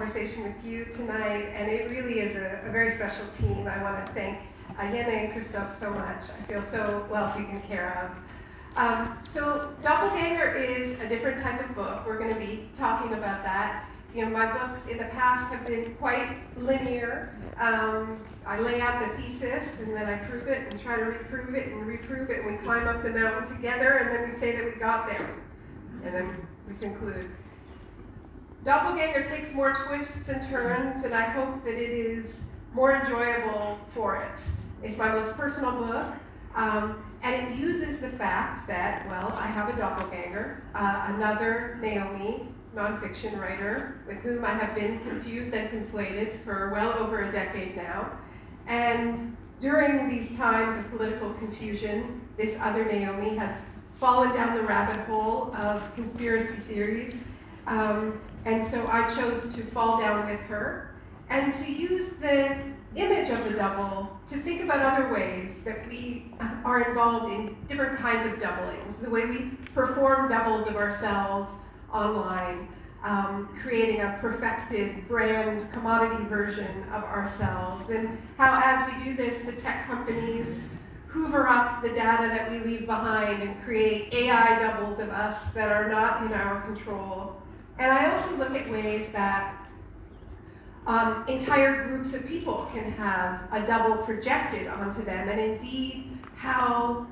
conversation with you tonight, and it really is a, a very special team. I want to thank uh, Yene and Christoph so much. I feel so well taken care of. Um, so Doppelganger is a different type of book. We're going to be talking about that. You know, my books in the past have been quite linear. Um, I lay out the thesis and then I prove it and try to reprove it and reprove it and we climb up the mountain together and then we say that we got there. And then we conclude. Doppelganger takes more twists and turns and I hope that it is more enjoyable for it. It's my most personal book. Um, and it uses the fact that, well, I have a doppelganger, uh, another Naomi, nonfiction writer, with whom I have been confused and conflated for well over a decade now. And during these times of political confusion, this other Naomi has fallen down the rabbit hole of conspiracy theories. Um, and so I chose to fall down with her and to use the image of the double to think about other ways that we are involved in different kinds of doublings, the way we perform doubles of ourselves online, um, creating a perfected brand commodity version of ourselves, and how as we do this, the tech companies hoover up the data that we leave behind and create AI doubles of us that are not in our control. And I also look at ways that um, entire groups of people can have a double projected onto them, and indeed how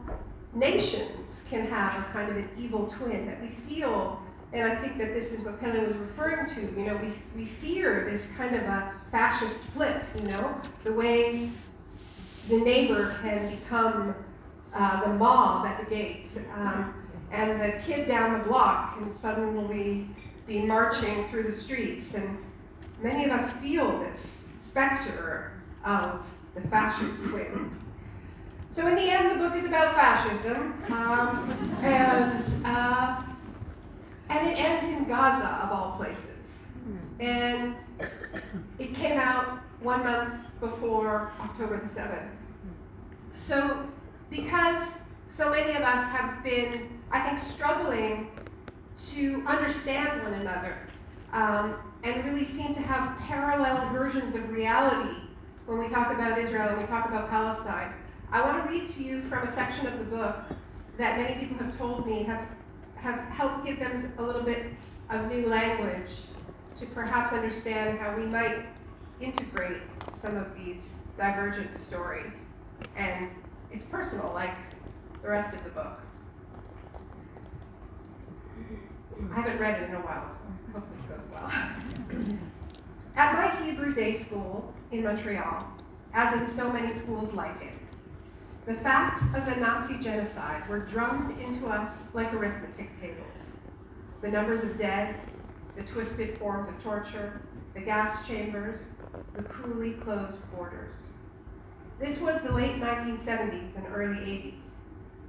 nations can have a kind of an evil twin that we feel. And I think that this is what Pelle was referring to. You know, we, we fear this kind of a fascist flip, you know, the way the neighbor can become uh, the mob at the gate, um, and the kid down the block can suddenly be marching through the streets. And many of us feel this specter of the fascist twin. So in the end, the book is about fascism, um, and uh, and it ends in Gaza of all places. And it came out one month before October the seventh. So because so many of us have been, I think, struggling to understand one another. Um, and really seem to have parallel versions of reality when we talk about Israel and we talk about Palestine. I want to read to you from a section of the book that many people have told me have, have helped give them a little bit of new language to perhaps understand how we might integrate some of these divergent stories. And it's personal, like the rest of the book. I haven't read it in a while, so I hope this goes well. At my Hebrew day school in Montreal, as in so many schools like it, the facts of the Nazi genocide were drummed into us like arithmetic tables. The numbers of dead, the twisted forms of torture, the gas chambers, the cruelly closed borders. This was the late 1970s and early 80s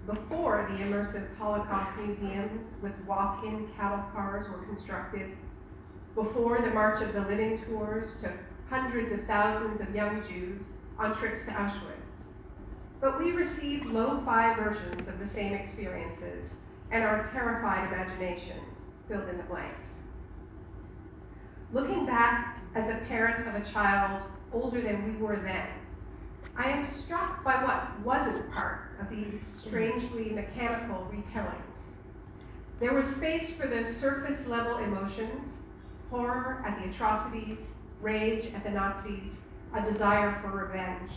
before the immersive Holocaust museums with walk-in cattle cars were constructed, before the March of the Living tours took hundreds of thousands of young Jews on trips to Auschwitz. But we received lo-fi versions of the same experiences, and our terrified imaginations filled in the blanks. Looking back as a parent of a child older than we were then, I am struck by what wasn't part of these strangely mechanical retellings. There was space for the surface level emotions, horror at the atrocities, rage at the Nazis, a desire for revenge,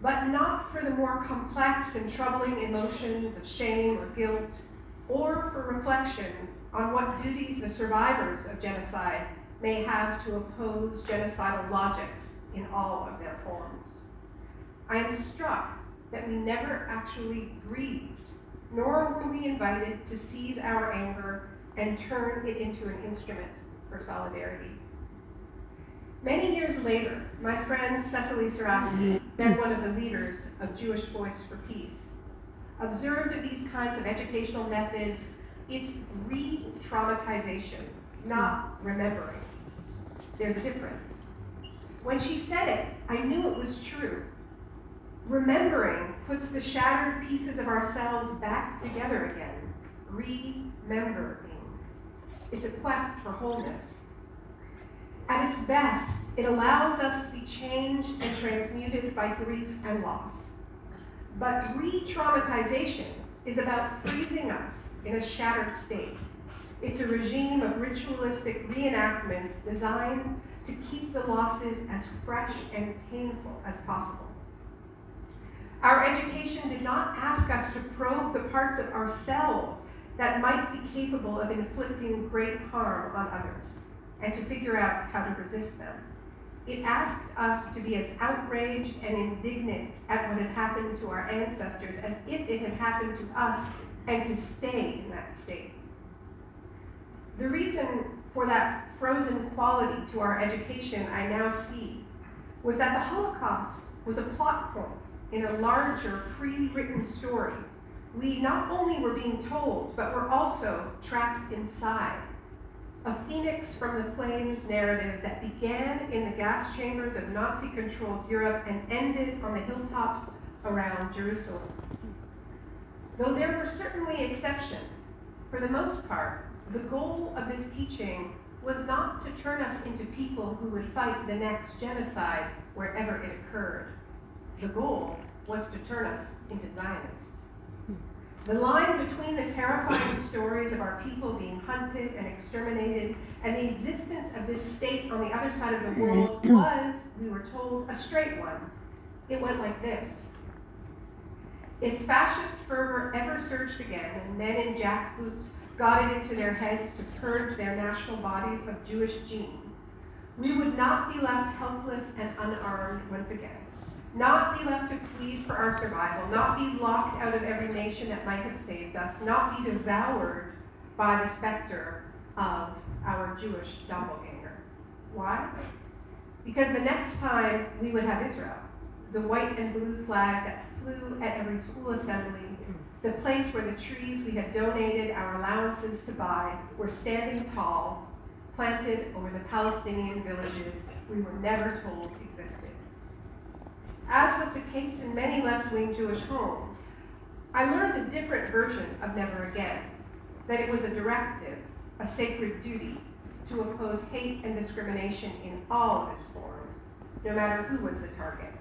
but not for the more complex and troubling emotions of shame or guilt, or for reflections on what duties the survivors of genocide may have to oppose genocidal logics in all of their forms. I am struck that we never actually grieved, nor were we invited to seize our anger and turn it into an instrument for solidarity. Many years later, my friend Cecilie Surasky, then one of the leaders of Jewish Voice for Peace, observed of these kinds of educational methods, it's re-traumatization, not remembering. There's a difference. When she said it, I knew it was true. Remembering puts the shattered pieces of ourselves back together again. Remembering. It's a quest for wholeness. At its best, it allows us to be changed and transmuted by grief and loss. But re traumatization is about freezing us in a shattered state. It's a regime of ritualistic reenactments designed to keep the losses as fresh and painful as possible. Our education did not ask us to probe the parts of ourselves that might be capable of inflicting great harm on others and to figure out how to resist them. It asked us to be as outraged and indignant at what had happened to our ancestors as if it had happened to us and to stay in that state. The reason for that frozen quality to our education I now see was that the Holocaust was a plot point in a larger pre-written story. We not only were being told, but were also trapped inside a phoenix from the flames narrative that began in the gas chambers of Nazi controlled Europe and ended on the hilltops around Jerusalem. Though there were certainly exceptions, for the most part, the goal of this teaching was not to turn us into people who would fight the next genocide wherever it occurred. The goal was to turn us into Zionists. The line between the terrifying stories of our people being hunted and exterminated and the existence of this state on the other side of the world was, we were told, a straight one. It went like this. If fascist fervor ever surged again and men in jackboots got it into their heads to purge their national bodies of Jewish genes, we would not be left helpless and unarmed once again not be left to plead for our survival, not be locked out of every nation that might have saved us, not be devoured by the specter of our Jewish doppelganger. Why? Because the next time we would have Israel, the white and blue flag that flew at every school assembly, the place where the trees we had donated our allowances to buy were standing tall, planted over the Palestinian villages we were never told existed as was the case in many left-wing Jewish homes, I learned a different version of Never Again, that it was a directive, a sacred duty, to oppose hate and discrimination in all of its forms, no matter who was the target.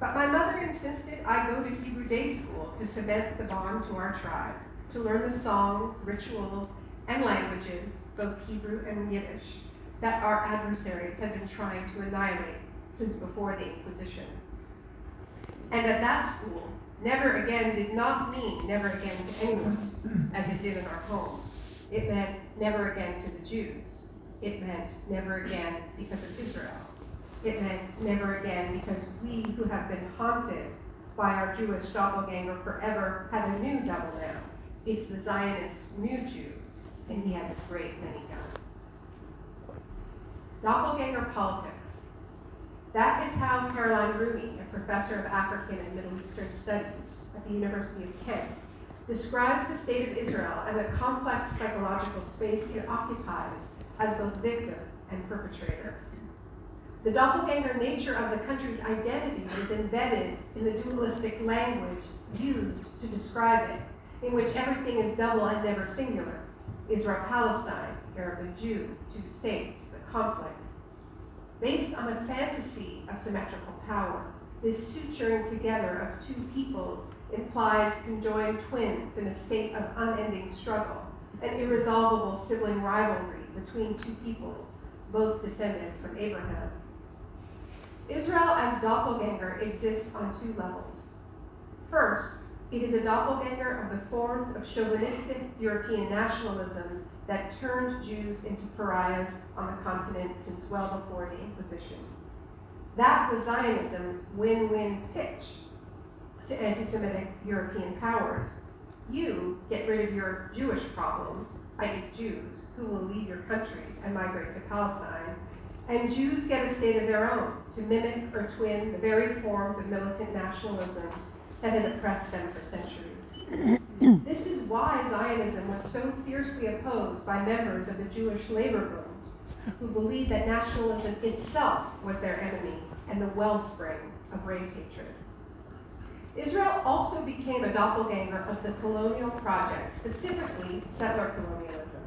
But my mother insisted I go to Hebrew day school to cement the bond to our tribe, to learn the songs, rituals, and languages, both Hebrew and Yiddish, that our adversaries had been trying to annihilate since before the Inquisition. And at that school, never again did not mean never again to anyone, as it did in our home. It meant never again to the Jews. It meant never again because of Israel. It meant never again because we who have been haunted by our Jewish doppelganger forever have a new double now. It's the Zionist new Jew, and he has a great many guns. Doppelganger politics that is how Caroline Rooney, a professor of African and Middle Eastern Studies at the University of Kent, describes the state of Israel and the complex psychological space it occupies as both victim and perpetrator. The doppelganger nature of the country's identity is embedded in the dualistic language used to describe it, in which everything is double and never singular. Israel Palestine, Arab and Jew, two states, the conflict, based on a fantasy of symmetrical power. This suturing together of two peoples implies conjoined twins in a state of unending struggle, an irresolvable sibling rivalry between two peoples, both descended from Abraham. Israel as doppelganger exists on two levels. First, it is a doppelganger of the forms of chauvinistic European nationalisms that turned Jews into pariahs on the continent since well before the Inquisition. That was Zionism's win-win pitch to anti-Semitic European powers. You get rid of your Jewish problem, i.e. Jews, who will leave your countries and migrate to Palestine, and Jews get a state of their own to mimic or twin the very forms of militant nationalism that had oppressed them for centuries. this is why Zionism was so fiercely opposed by members of the Jewish labor movement, who believed that nationalism itself was their enemy and the wellspring of race hatred. Israel also became a doppelganger of the colonial project, specifically settler colonialism.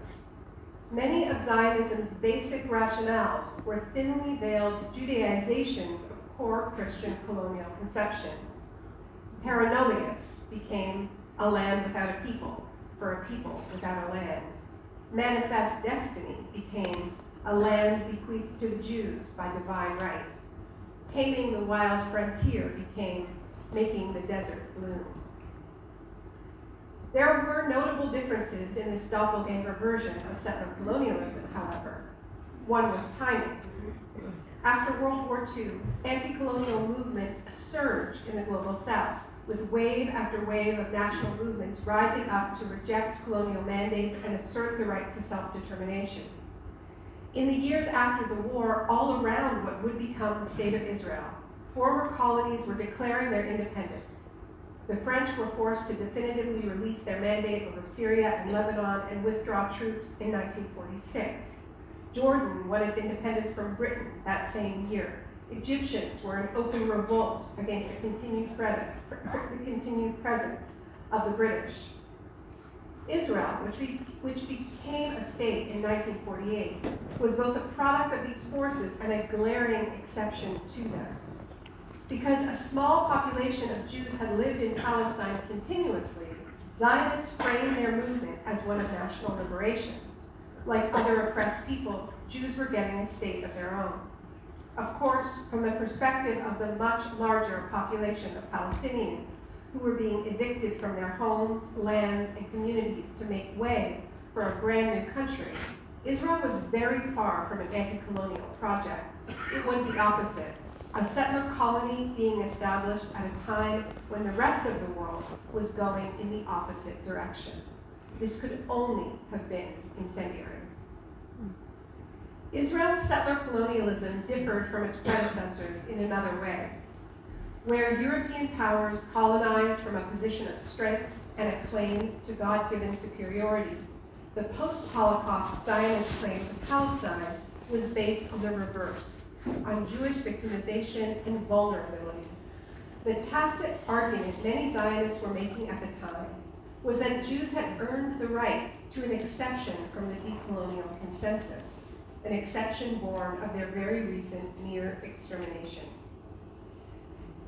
Many of Zionism's basic rationales were thinly veiled Judaizations of core Christian colonial conceptions. Terra nullius became a land without a people, for a people without a land. Manifest destiny became a land bequeathed to the Jews by divine right. Taming the wild frontier became making the desert bloom. There were notable differences in this doppelganger version of settler colonialism, however. One was timing. After World War II, anti-colonial movements surged in the global south, with wave after wave of national movements rising up to reject colonial mandates and assert the right to self-determination. In the years after the war, all around what would become the State of Israel, former colonies were declaring their independence. The French were forced to definitively release their mandate over Syria and Lebanon and withdraw troops in 1946. Jordan won its independence from Britain that same year. Egyptians were in open revolt against the continued, the continued presence of the British. Israel, which, be, which became a state in 1948, was both a product of these forces and a glaring exception to them. Because a small population of Jews had lived in Palestine continuously, Zionists framed their movement as one of national liberation. Like other oppressed people, Jews were getting a state of their own. Of course, from the perspective of the much larger population of Palestinians who were being evicted from their homes, lands, and communities to make way for a brand new country, Israel was very far from an anti-colonial project. It was the opposite, a settler colony being established at a time when the rest of the world was going in the opposite direction. This could only have been incendiary. Israel's settler colonialism differed from its predecessors in another way. Where European powers colonized from a position of strength and a claim to God given superiority, the post Holocaust Zionist claim to Palestine was based on the reverse, on Jewish victimization and vulnerability. The tacit argument many Zionists were making at the time was that Jews had earned the right to an exception from the decolonial consensus an exception born of their very recent near extermination.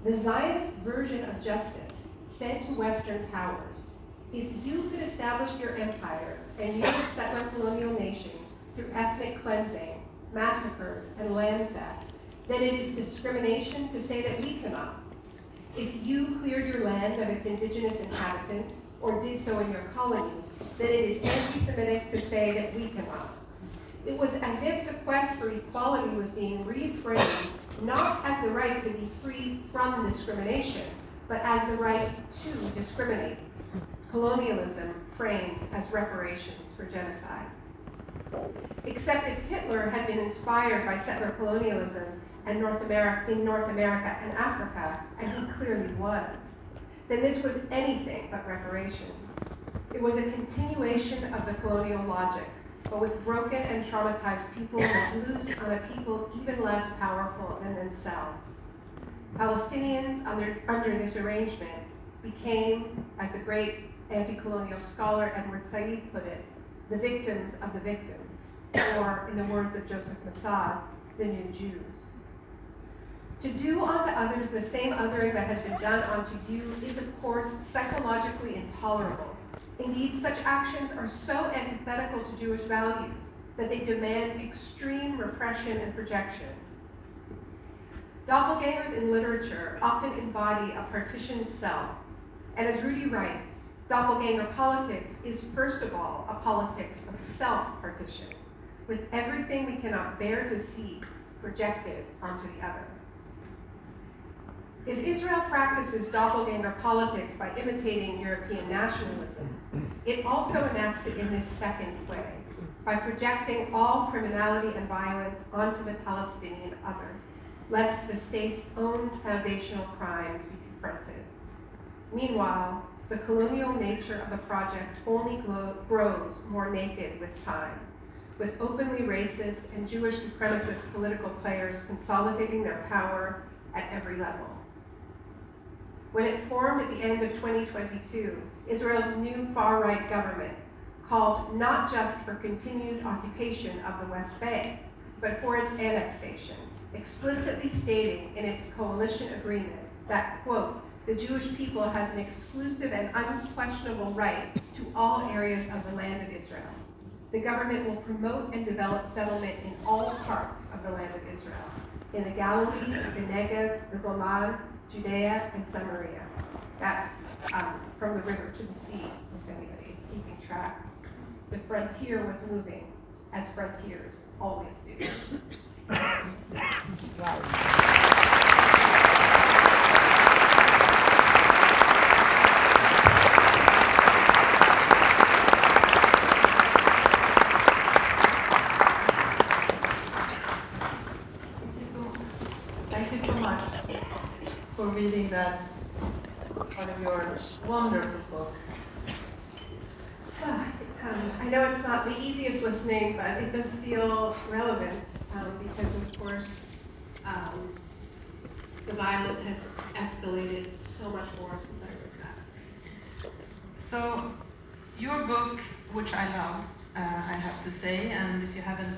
The Zionist version of justice said to Western powers, if you could establish your empires and use settler colonial nations through ethnic cleansing, massacres, and land theft, then it is discrimination to say that we cannot. If you cleared your land of its indigenous inhabitants, or did so in your colonies, then it is anti-Semitic to say that we cannot. It was as if the quest for equality was being reframed not as the right to be free from discrimination, but as the right to discriminate. Colonialism framed as reparations for genocide. Except if Hitler had been inspired by settler colonialism and North America, in North America and Africa, and he clearly was, then this was anything but reparations. It was a continuation of the colonial logic but with broken and traumatized people let loose on a people even less powerful than themselves. Palestinians, under, under this arrangement, became, as the great anti-colonial scholar Edward Said put it, the victims of the victims, or, in the words of Joseph Massad, the new Jews. To do unto others the same othering that has been done unto you is, of course, psychologically intolerable Indeed, such actions are so antithetical to Jewish values that they demand extreme repression and projection. Doppelgangers in literature often embody a partitioned self, and as Rooney writes, doppelganger politics is first of all a politics of self-partition, with everything we cannot bear to see projected onto the other. If Israel practices doppelganger politics by imitating European nationalism, it also enacts it in this second way, by projecting all criminality and violence onto the Palestinian other, lest the state's own foundational crimes be confronted. Meanwhile, the colonial nature of the project only grows more naked with time, with openly racist and Jewish supremacist political players consolidating their power at every level. When it formed at the end of 2022, Israel's new far right government called not just for continued occupation of the West Bank, but for its annexation, explicitly stating in its coalition agreement that, quote, the Jewish people has an exclusive and unquestionable right to all areas of the land of Israel. The government will promote and develop settlement in all parts of the land of Israel, in the Galilee, the Negev, the Golan, Judea, and Samaria. That's um, from the river to the sea, if anybody is keeping track. The frontier was moving, as frontiers always do. Thank you so much for reading that part of your wonderful book. Um, I know it's not the easiest listening, but it does feel relevant um, because, of course, um, the violence has escalated so much more since I wrote that. So, your book, which I love, uh, I have to say, and if you haven't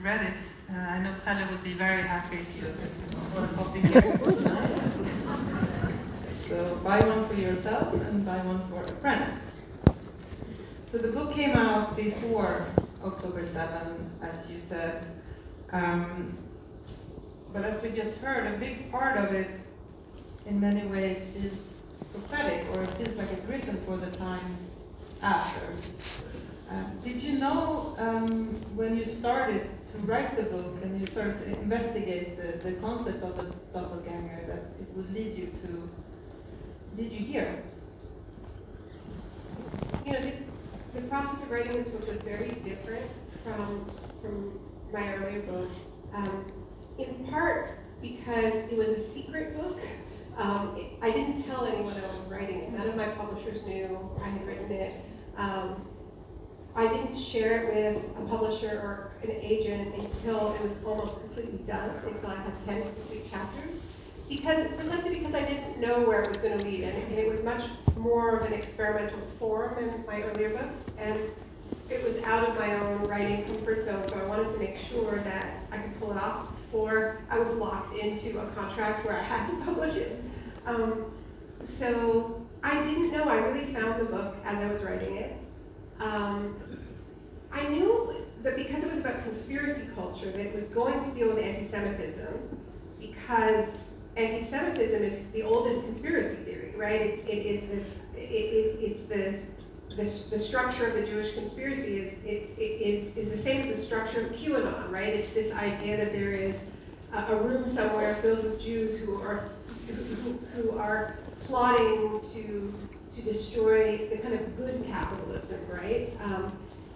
read it, uh, I know Pelle would be very happy if you bought a copy here. Tonight. So buy one for yourself and buy one for a friend. So the book came out before October 7, as you said. Um, but as we just heard, a big part of it, in many ways, is prophetic, or it feels like it's written for the times after. Uh, did you know um, when you started to write the book and you started to investigate the, the concept of the doppelganger that it would lead you to, did you hear? You know, this, the process of writing this book was very different from, from my earlier books, um, in part because it was a secret book. Um, it, I didn't tell anyone I was writing it. None of my publishers knew I had written it. Um, I didn't share it with a publisher or an agent until it was almost completely done, until I had 10 complete chapters. Because, precisely because I didn't know where it was going to lead, and, and it was much more of an experimental form than my earlier books, and it was out of my own writing comfort zone, so I wanted to make sure that I could pull it off before I was locked into a contract where I had to publish it. Um, so I didn't know, I really found the book as I was writing it. Um, I knew that because it was about conspiracy culture, that it was going to deal with anti-Semitism, because anti-Semitism is the oldest conspiracy theory, right? It's, it is this, it, it, it's the, the, the structure of the Jewish conspiracy is, it, it is, is the same as the structure of QAnon, right? It's this idea that there is a, a room somewhere filled with Jews who are, who, who are plotting to to destroy the kind of good capitalism, right? Um,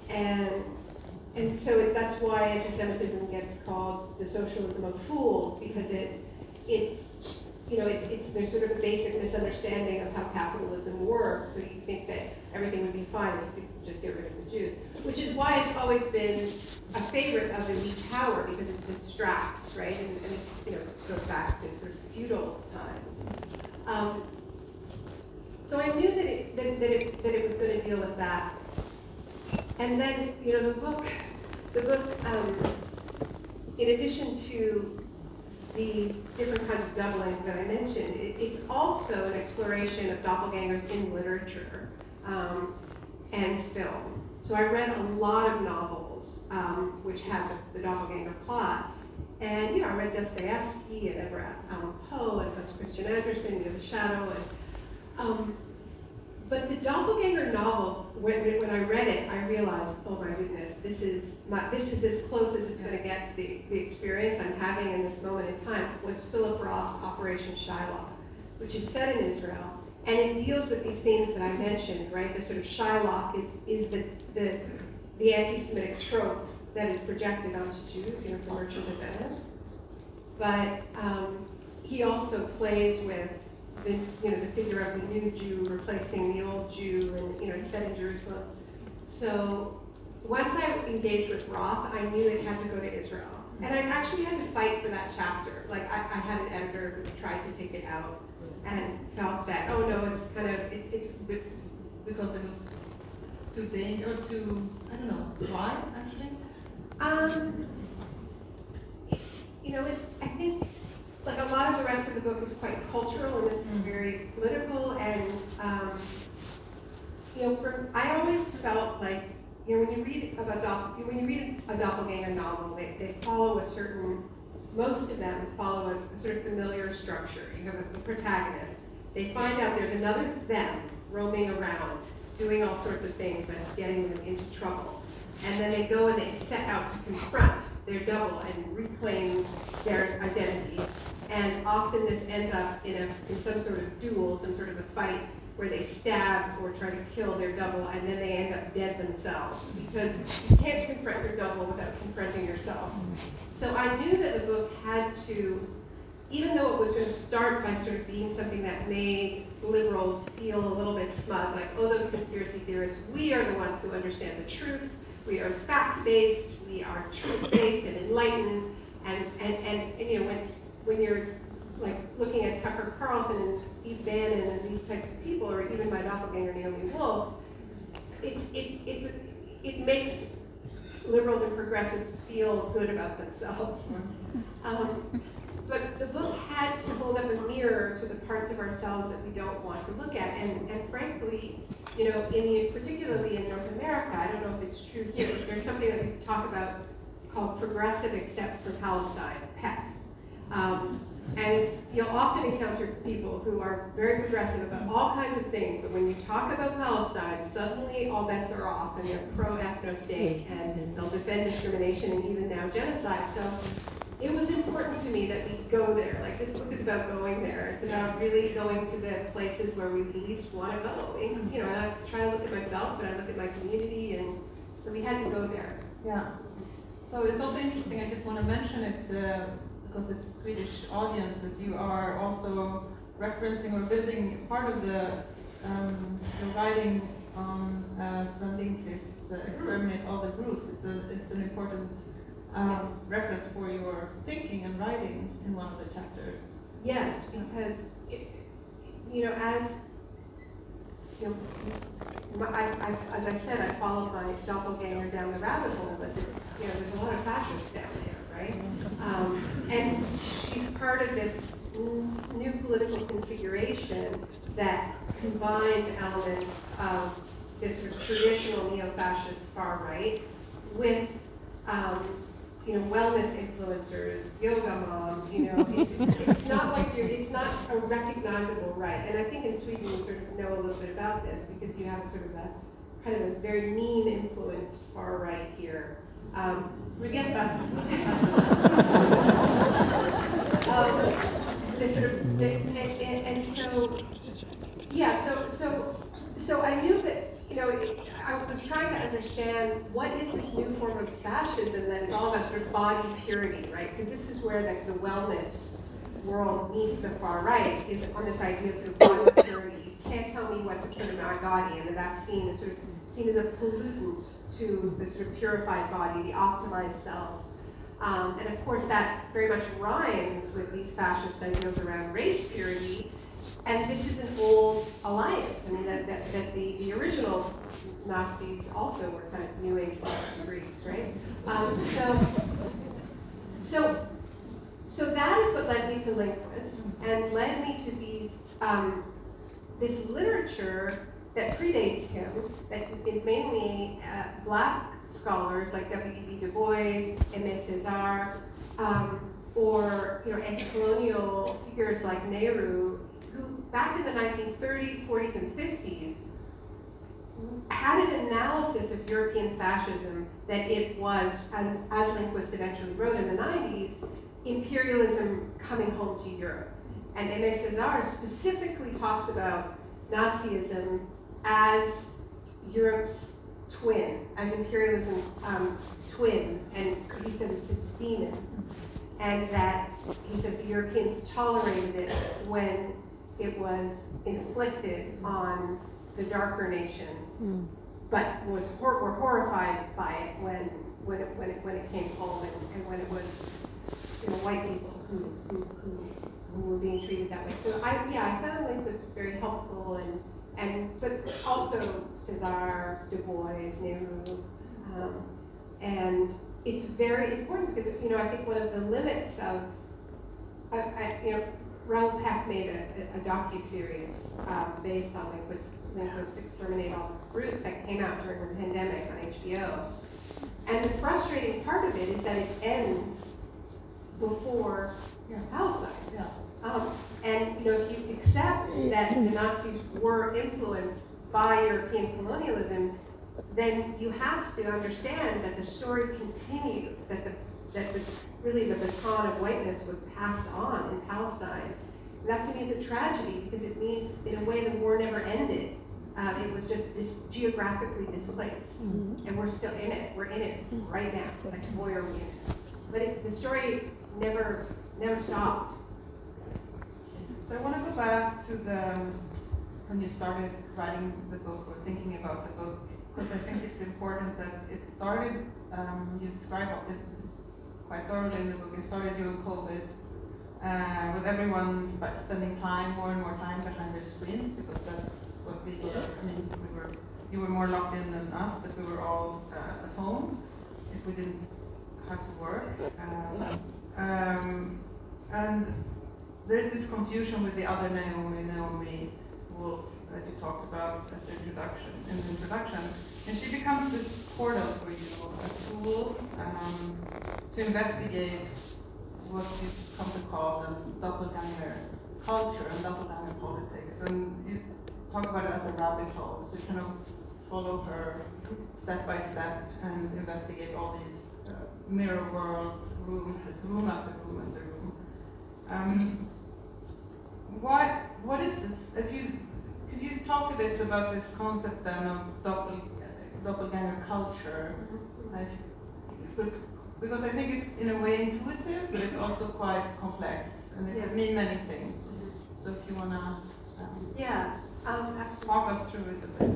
and and so it, that's why anti-Semitism gets called the socialism of fools because it it's you know it's, it's there's sort of a basic misunderstanding of how capitalism works. So you think that everything would be fine if you could just get rid of the Jews, which is why it's always been a favorite of the elite power because it distracts, right? And, and you know goes back to sort of feudal times. Um, so I knew that it, that, that it, that it was going to deal with that. And then, you know, the book, the book, um, in addition to these different kinds of doubling that I mentioned, it, it's also an exploration of doppelgangers in literature um, and film. So I read a lot of novels um, which had the, the, doppelganger plot. And, you know, I read Dostoevsky and Edgar Allan Poe and Hans Christian Andersen, you know, The Shadow, and um, but the doppelganger novel, when, when I read it, I realized, oh my goodness, this is my, this is as close as it's going to get to the, the experience I'm having in this moment in time. Was Philip Roth's Operation Shylock? which is set in Israel, and it deals with these things that I mentioned, right? The sort of Shylock is, is the, the, the anti-Semitic trope that is projected onto Jews, you know, from Merchant of Venice. But um, he also plays with the, you know, the figure of the new Jew replacing the old Jew, and you know, it's set in Jerusalem. So once I engaged with Roth, I knew it had to go to Israel. And I actually had to fight for that chapter. Like I, I had an editor who tried to take it out and felt that, oh no, it's kind of, it, it's, Because it was too dangerous, or too, I don't know, why, actually? um, you know, it, I think, like a lot of the rest of the book is quite cultural and this is Mm. very political and, um, you know, for, I always felt like, you know, when you read about dopp, when you read a doppelganger novel, they, they follow a certain, most of them follow a, a sort of familiar structure. You have a, a protagonist. They find out there's another them roaming around, doing all sorts of things that's getting them into trouble. And then they go and they set out to confront their double and reclaim their identity. And often this ends up in a, in some sort of duel, some sort of a fight where they stab or try to kill their double and then they end up dead themselves. Because you can't confront your double without confronting yourself. So I knew that the book had to, even though it was going to start by sort of being something that made liberals feel a little bit smug, like, oh, those conspiracy theorists, we are the ones who understand the truth, we are fact-based, we are truth-based and enlightened, and, and, and, and you know, when, when you're like looking at Tucker Carlson and Steve Bannon and these types of people, or even my doppelganger Naomi Wolf, it's, it, it's, it makes liberals and progressives feel good about themselves. Um, but the book had to hold up a mirror to the parts of ourselves that we don't want to look at. And, and frankly, you know, in the, particularly in North America, I don't know if it's true here, but there's something that we talk about called progressive except for Palestine, PEP. Um, and it's, you'll often encounter people who are very progressive about all kinds of things, but when you talk about Palestine, suddenly all bets are off and they're pro-ethno state and they'll defend discrimination and even now genocide. So it was important to me that we go there. Like this book is about going there. It's about really going to the places where we least want to go. And, you know, and I try to look at myself, but I look at my community, and so we had to go there. Yeah. So it's also interesting, I just want to mention it, uh, because it's a Swedish audience, that you are also referencing or building part of the, um, the writing on uh, Sven Lindqvist's uh, Exterminate All the Brutes. It's, a, it's an important uh, Yes. reference for your thinking and writing in one of the chapters. Yes, because, it, you know, as, you know, I, I, as I said, I followed my doppelganger down the rabbit hole, but, you know, there's a lot of fascists down there, right? Um, and she's part of this new political configuration that combines elements of this sort of traditional neo-fascist far right with, um, you know, wellness influencers, yoga moms, you know, it's, it's, it's not like you're, it's not a recognizable right. And I think in Sweden you sort of know a little bit about this because you have sort of a kind of a very meme influenced far right here. Um, we get that. um, the sort of, the, and, and, and so, yeah, so, so, so I knew that, you know, it- I was trying to understand what is this new form of fascism that is all about sort of body purity, right? Because this is where like the wellness world meets the far right, is on this idea of sort of body purity. You can't tell me what to put in my body, and the vaccine is sort of seen as a pollutant to the sort of purified body, the optimized self. Um, and of course, that very much rhymes with these fascist ideas around race purity. And this is an old alliance. I mean, that, that, that the, the original Nazis also were kind of New Age Greeks, right? Um, so, so, so that is what led me to Lindqvist and led me to these, um, this literature that predates him, that is mainly uh, black scholars like W.E.B. Du Bois, Aimé Césaire, um, or you know anti-colonial figures like Nehru, who back in the 1930s, 40s, and 50s had an analysis of European fascism that it was, as, as Lindqvist eventually wrote in the 90s, imperialism coming home to Europe. and Aimé Césaire specifically talks about Nazism as Europe's twin, as imperialism's um, twin, and he says it's its demon. And that, he says the Europeans tolerated it when it was inflicted on the darker nations, but was hor- were horrified by it when, when it, when it, when it came home and, and when it was, you know, white people who, who, who, who were being treated that way. So I, yeah, I found Link was very helpful and, and, but also Césaire, Du Bois, Nehru, um, and it's very important because, you know, I think one of the limits of, I, I, you know, Raoul Peck made a, a docu-series, um, based on Lindqvist, Lindqvist's Exterminate All Roots that came out during the pandemic on HBO. And the frustrating part of it is that it ends before your house Palestine. Yeah. Um, and, you know, if you accept that the Nazis were influenced by European colonialism, then you have to understand that the story continued, that the, that the, really the baton of whiteness was passed on in Palestine. And that to me is a tragedy because it means, in a way, the war never ended. Uh, it was just dis- geographically displaced. And we're still in it, we're in it right now, like boy are we in it. But it, the story never, never stopped. So I want to go back to the, when you started writing the book or thinking about the book, because I think it's important that it started, um, you describe it quite thoroughly in the book, it started during COVID, uh, with everyone spending time, more and more time behind their screens, because that's what we were, I mean, we were, you were more locked in than us, but we were all uh, at home, if we didn't have to work. Um, um, and there's this confusion with the other Naomi, Naomi Wolf, that you talked about at the introduction, in the introduction. And she becomes this portal for you, a tool um, to investigate what you come to call the doppelganger culture and doppelganger politics. And you talk about it as a rabbit hole, so you kind of follow her step by step and investigate all these uh, mirror worlds, rooms, room after room after room. Um, what what is this? If you could you talk a bit about this concept then of doppel, doppelganger culture? Like, but- because I think it's in a way intuitive, but it's also quite complex, and it Yeah. could mean many things. So if you wanna um, Yeah, um, walk us through it a bit.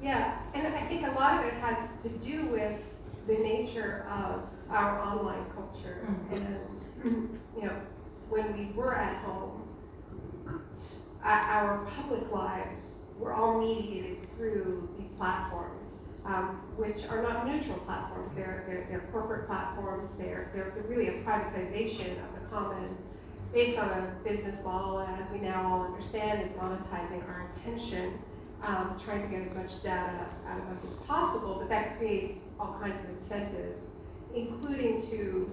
Yeah, and I think a lot of it has to do with the nature of our online culture. Mhm. And, you know, when we were at home, our our public lives were all mediated through these platforms, um, which are not neutral platforms. They're, they're, they're corporate platforms. They're, they're really a privatization of the commons based on a business model, and as we now all understand, is monetizing our attention um, trying to get as much data out of us as possible, but that creates all kinds of incentives, including to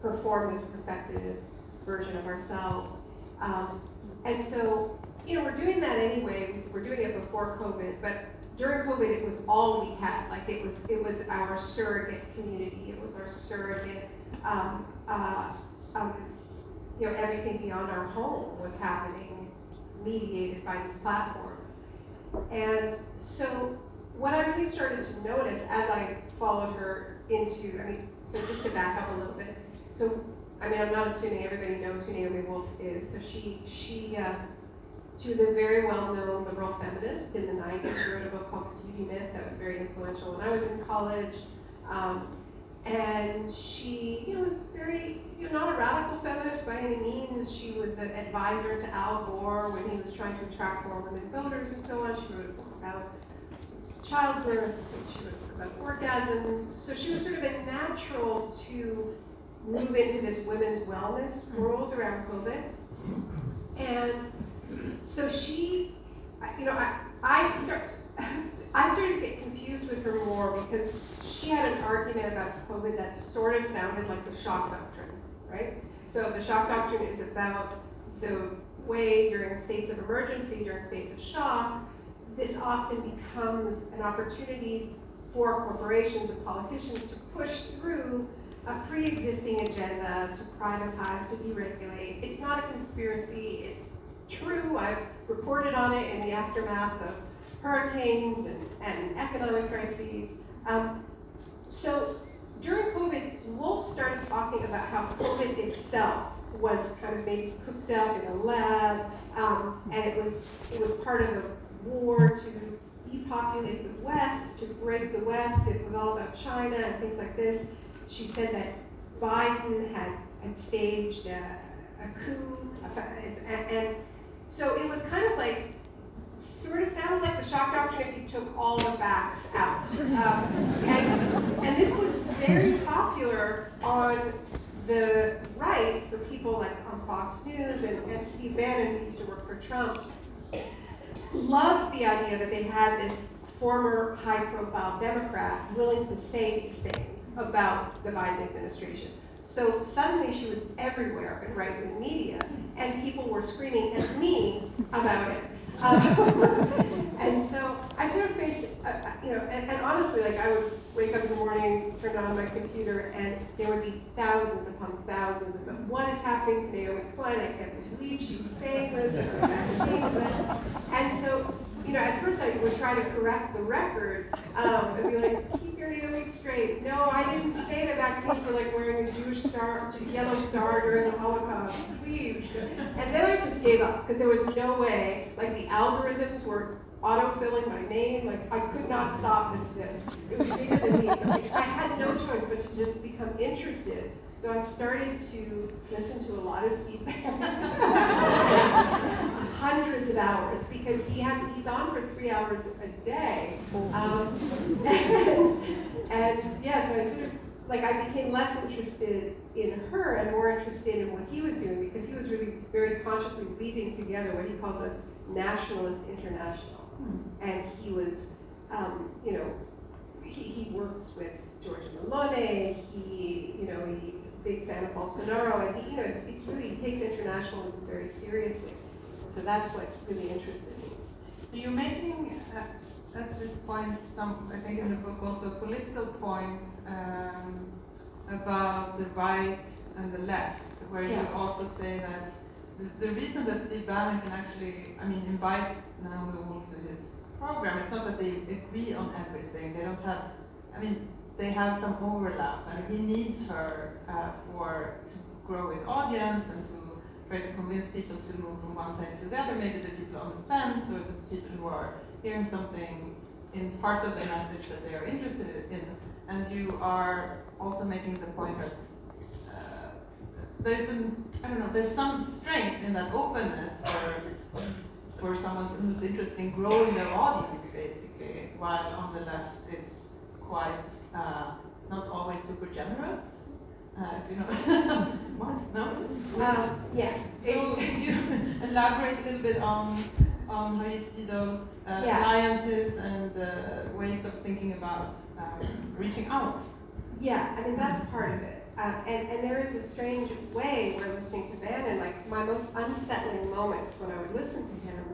perform this perfected version of ourselves. Um, and so, you know, we're doing that anyway, we're doing it before COVID, but during COVID, it was all we had. Like it was, it was our surrogate community, it was our surrogate, um, uh, um, you know, everything beyond our home was happening, mediated by these platforms. And so what I really started to notice as I followed her into, I mean, so just to back up a little bit. So, I mean, I'm not assuming everybody knows who Naomi Wolf is. So she, she, uh, she was a very well-known liberal feminist in the 90s. She wrote a book called The Beauty Myth that was very influential when I was in college. Um, and she, you know, was very, you know, not a radical feminist by any means. She was an advisor to Al Gore when he was trying to attract more women voters and so on. She wrote a book about childbirth, she wrote a book about orgasms. So she was sort of a natural to move into this women's wellness world around COVID. And so she, you know, I, I start, I started to get confused with her more because she had an argument about COVID that sort of sounded like the shock doctrine, right? So the shock doctrine is about the way during states of emergency, during states of shock, this often becomes an opportunity for corporations and politicians to push through a pre-existing agenda to privatize, to deregulate. It's not a conspiracy, it's true. I've reported on it in the aftermath of hurricanes and, and economic crises. Um, so during COVID, Wolf started talking about how COVID itself was kind of maybe cooked up in a lab, um, and it was it was part of a war to depopulate the West, to break the West. It was all about China and things like this. She said that Biden had, had staged a, a coup, and, and so it was kind of like sort of sounded like the shock doctrine if you took all the facts out. Um, and, and this was very popular on the right for people like on Fox News and, and Steve Bannon, who used to work for Trump, loved the idea that they had this former high profile Democrat willing to say these things about the Biden administration. So suddenly she was everywhere in right wing media, and people were screaming at me about it. Um, and so I sort of faced, uh, you know, and, and, honestly, like I would wake up in the morning, turn on my computer, and there would be thousands upon thousands of them. What is happening to Naomi Klein? I can't believe she's saying this, and so you know, at first I would try to correct the record um, and be like, keep your Naomi straight. No, I didn't say that vaccines were like wearing a Jewish star, yellow star during the Holocaust. Please. And then I just gave up because there was no way, like the algorithms were autofilling my name. Like I could not stop this. This it was bigger than me. So I had no choice but to just become interested. So I started to listen to a lot of Steve hundreds of hours because he has he's on for three hours a day. Um, and, and yeah, so I sort of like I became less interested in her and more interested in what he was doing because he was really very consciously weaving together what he calls a nationalist international, and he was, um, you know, he, he works with Giorgia Meloni. He, you know, he's big fan of Bolsonaro, and he, you know, it's, it's really he takes internationalism very seriously. So that's what really interested me. So you're making uh, at this point some, I think in the book also a political point um, about the right and the left, where yeah. you also say that the, the, reason that Steve Bannon can actually, I mean, invite Naomi Wolf to his program, it's not that they agree on everything. They don't have, I mean, they have some overlap, and he needs her uh, for to grow his audience and to try to convince people to move from one side to the other, maybe the people on the fence or the people who are hearing something in parts of the message that they are interested in. And you are also making the point that uh, there's an, I don't know, there's some strength in that openness for, for someone who's interested in growing their audience, basically, while on the left it's quite uh, not always super generous. Uh, you know what, no? Uh, yeah. So could you elaborate a little bit on, on how you see those uh, yeah. alliances and uh, ways of thinking about um, reaching out? Yeah, I mean, that's part of it. Uh, and, and there is a strange way where listening to Bannon, like my most unsettling moments when I would listen to him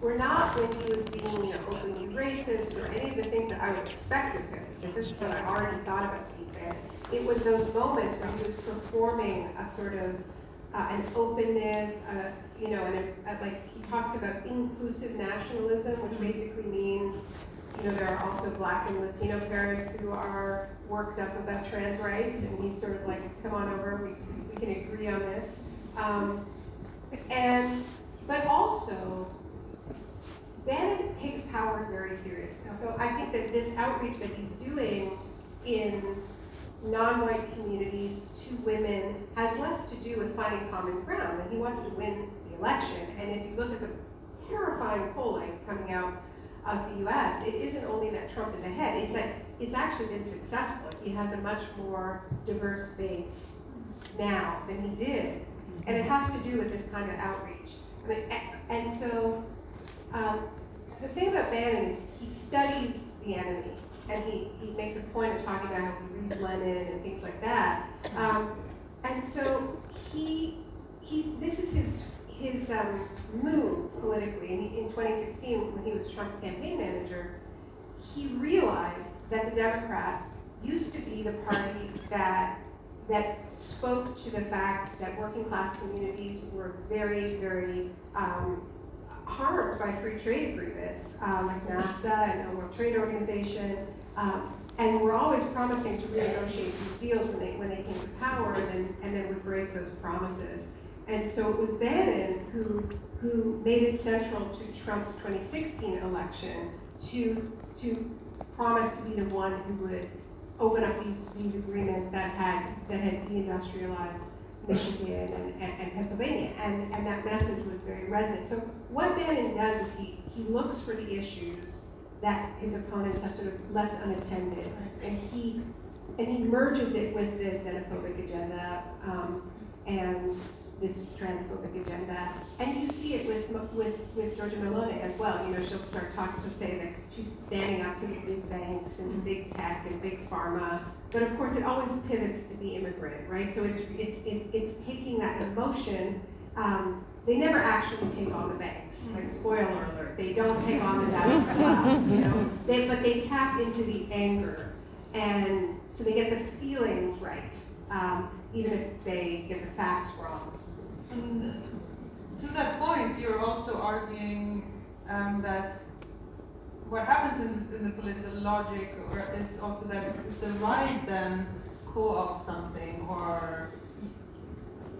were not when he was being you know, openly racist or any of the things that I would expect of him, because this is what I already thought about Steve Bannon it was those moments when he was performing a sort of uh, an openness, uh, you know, and a, a, like he talks about inclusive nationalism, which basically means, you know, there are also black and Latino parents who are worked up about trans rights, and he's sort of like, come on over, we, we can agree on this. Um, and, but also, Bannon takes power very seriously. So I think that this outreach that he's doing in non-white communities to women has less to do with finding common ground, and he wants to win the election. And if you look at the terrifying polling coming out of the US, it isn't only that Trump is ahead, it's that it's actually been successful. He has a much more diverse base now than he did. And it has to do with this kind of outreach. I mean, and so um, the thing about Bannon is he studies the enemy and he, he makes a point of talking about how he reads Lenin and things like that. Um, and so he, he, this is his, his um, move politically. And in 2016, when he was Trump's campaign manager, he realized that the Democrats used to be the party that that spoke to the fact that working class communities were very, very um, harmed by free trade agreements, um, like NAFTA and the World Trade Organization. Um, and were always promising to renegotiate these deals when they, when they came to power and then, and then would break those promises. And so it was Bannon who, who made it central to Trump's 2016 election to, to promise to be the one who would open up these, these agreements that had, that had deindustrialized Michigan and, and, and Pennsylvania. And, and that message was very resonant. So what Bannon does is he, he looks for the issues that his opponents have sort of left unattended. And he, and he merges it with this xenophobic agenda, um, and this transphobic agenda. And you see it with, with, with Giorgia Meloni as well. You know, she'll start talking, she'll say that she's standing up to the big banks and big tech and big pharma. But of course, it always pivots to the immigrant, right? So it's, it's, it's, it's taking that emotion, um, they never actually take on the banks. Like spoiler alert, they don't take on the Davos class, you know. They, but they tap into the anger, and so they get the feelings right, um, even if they get the facts wrong. And to that point, you're also arguing um, that what happens in, in the political logic or is also that if the right then co-opt something or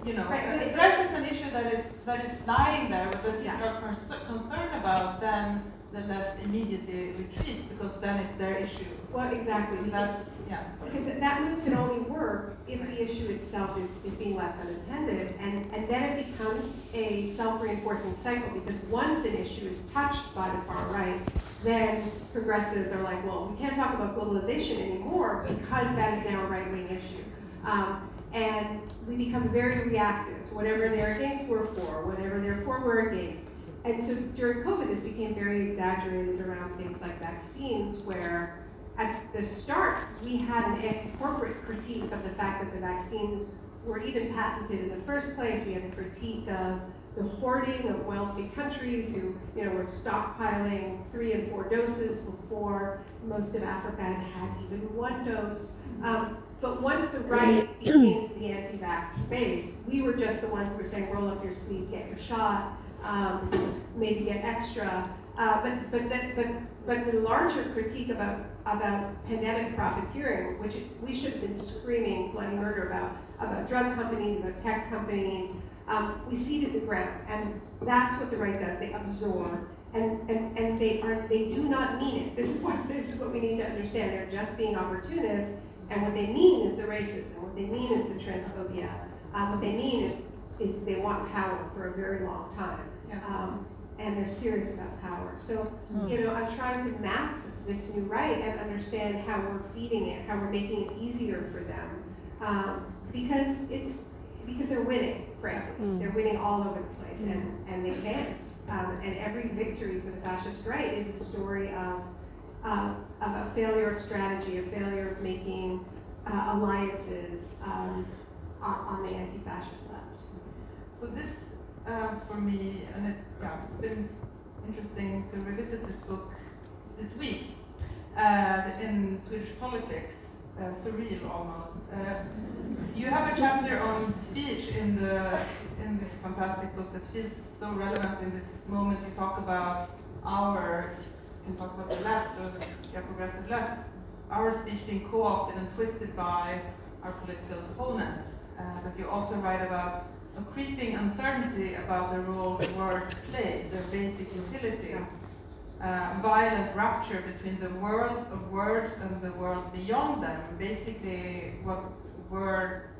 you know Right, but it- addresses an issue that is that is lying there but that Yeah. are cons- concerned about, then the left immediately retreats because then it's their issue. Well, exactly. And that's yeah. sorry. Because that- that move can only work if the issue itself is, is being left unattended, and, and then it becomes a self-reinforcing cycle, because once an issue is touched by the far right, then progressives are like, well, we can't talk about globalization anymore, because that is now a right-wing issue. Um, and we become very reactive, whatever they're against, we're for, whatever they're for, we're against. And so during COVID, this became very exaggerated around things like vaccines, where at the start, we had an anti-corporate critique of the fact that the vaccines were even patented in the first place. We had a critique of the hoarding of wealthy countries who, you know, were stockpiling three and four doses before most of Africa had had even one dose. Um, but once the right became the anti-vax space, we were just the ones who were saying, roll up your sleeve, get your shot, um, maybe get extra. Uh, but but that but but the larger critique about about pandemic profiteering, which we should have been screaming bloody murder about about drug companies, about tech companies, um, we ceded the ground, and that's what the right does. They absorb, and and and they are they do not mean it. This is what this is what we need to understand. They're just being opportunists, and what they mean is the racism. What they mean is the transphobia. Um, what they mean is is they want power for a very long time. Um, and they're serious about power. So, you know, I'm trying to map this new right and understand how we're feeding it, how we're making it easier for them. Um, because it's, because they're winning, frankly. They're winning all over the place and, and they can't. Um, and every victory for the fascist right is a story of, uh, of a failure of strategy, a failure of making uh, alliances um, on, on the anti-fascist left. So this, uh, for me, and it, yeah, it's been interesting to revisit this book this week uh, in Swedish politics, surreal almost. Uh, you have a chapter on speech in the in this fantastic book that feels so relevant in this moment. You talk about our, you can talk about the left or the yeah, progressive left, our speech being co-opted and twisted by our political opponents. Uh, but you also write about a creeping uncertainty about the role words play, their basic utility. Uh, violent rupture between the world of words and the world beyond them. Basically, what word,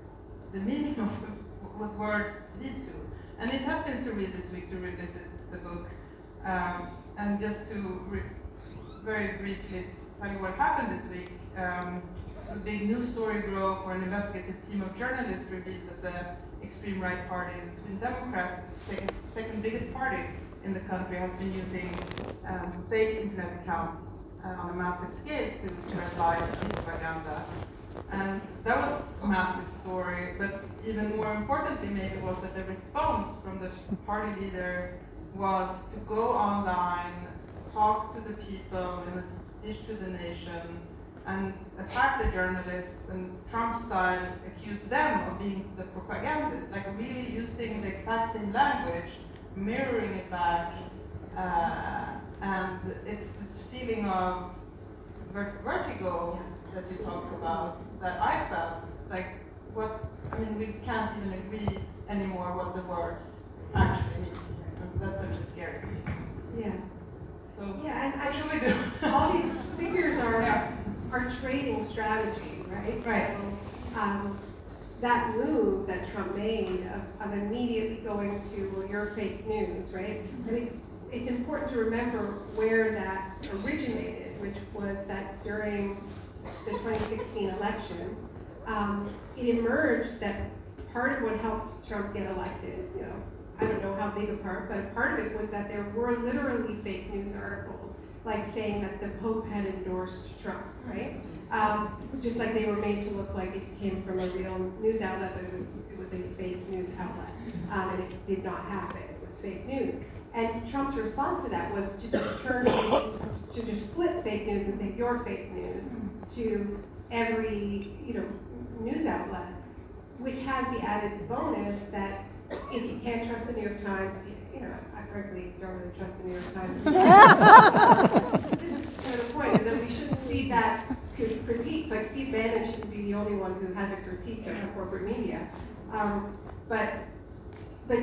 the meaning of what words lead to. And it has been surreal this week to revisit the book. Um, and just to very briefly tell you what happened this week. Um, a big news story broke where an investigative team of journalists revealed that the extreme right party, the Sweden Democrats, is the second biggest party in the country, has been using um, fake internet accounts uh, on a massive scale to spread lies and propaganda. And that was a massive story, but even more importantly maybe was that the response from the party leader was to go online, talk to the people in a speech to the nation, and attack the journalists and Trump style accuse them of being the propagandists, like really using the exact same language, mirroring it back, uh, and it's this feeling of ver- vertigo that you talked about that I felt like what I mean we can't even agree anymore what the words actually mean. And that's such a scary thing. Yeah. So Yeah, and I, should we do? all these figures are, are trading strategy, right? Right. So, Um, that move that Trump made of, of immediately going to, well, fake news, right? I think it's important to remember where that originated, which was that during the 2016 election, um, it emerged that part of what helped Trump get elected, you know, I don't know how big a part, but part of it was that there were literally fake news articles, like saying that the Pope had endorsed Trump, right? Um, just like they were made to look like it came from a real news outlet, but it was, it was a fake news outlet. Um, and it did not happen, it was fake news. And Trump's response to that was to just turn, to just flip fake news and say, you're fake news, to every, you know, news outlet, which has the added bonus that if you can't trust the New York Times, you know, I frankly don't really trust the New York Times. This is kind of the point, is that we shouldn't see that cri- critique, like Steve Bannon shouldn't be the only one who has a critique of the corporate media. Um, but, but,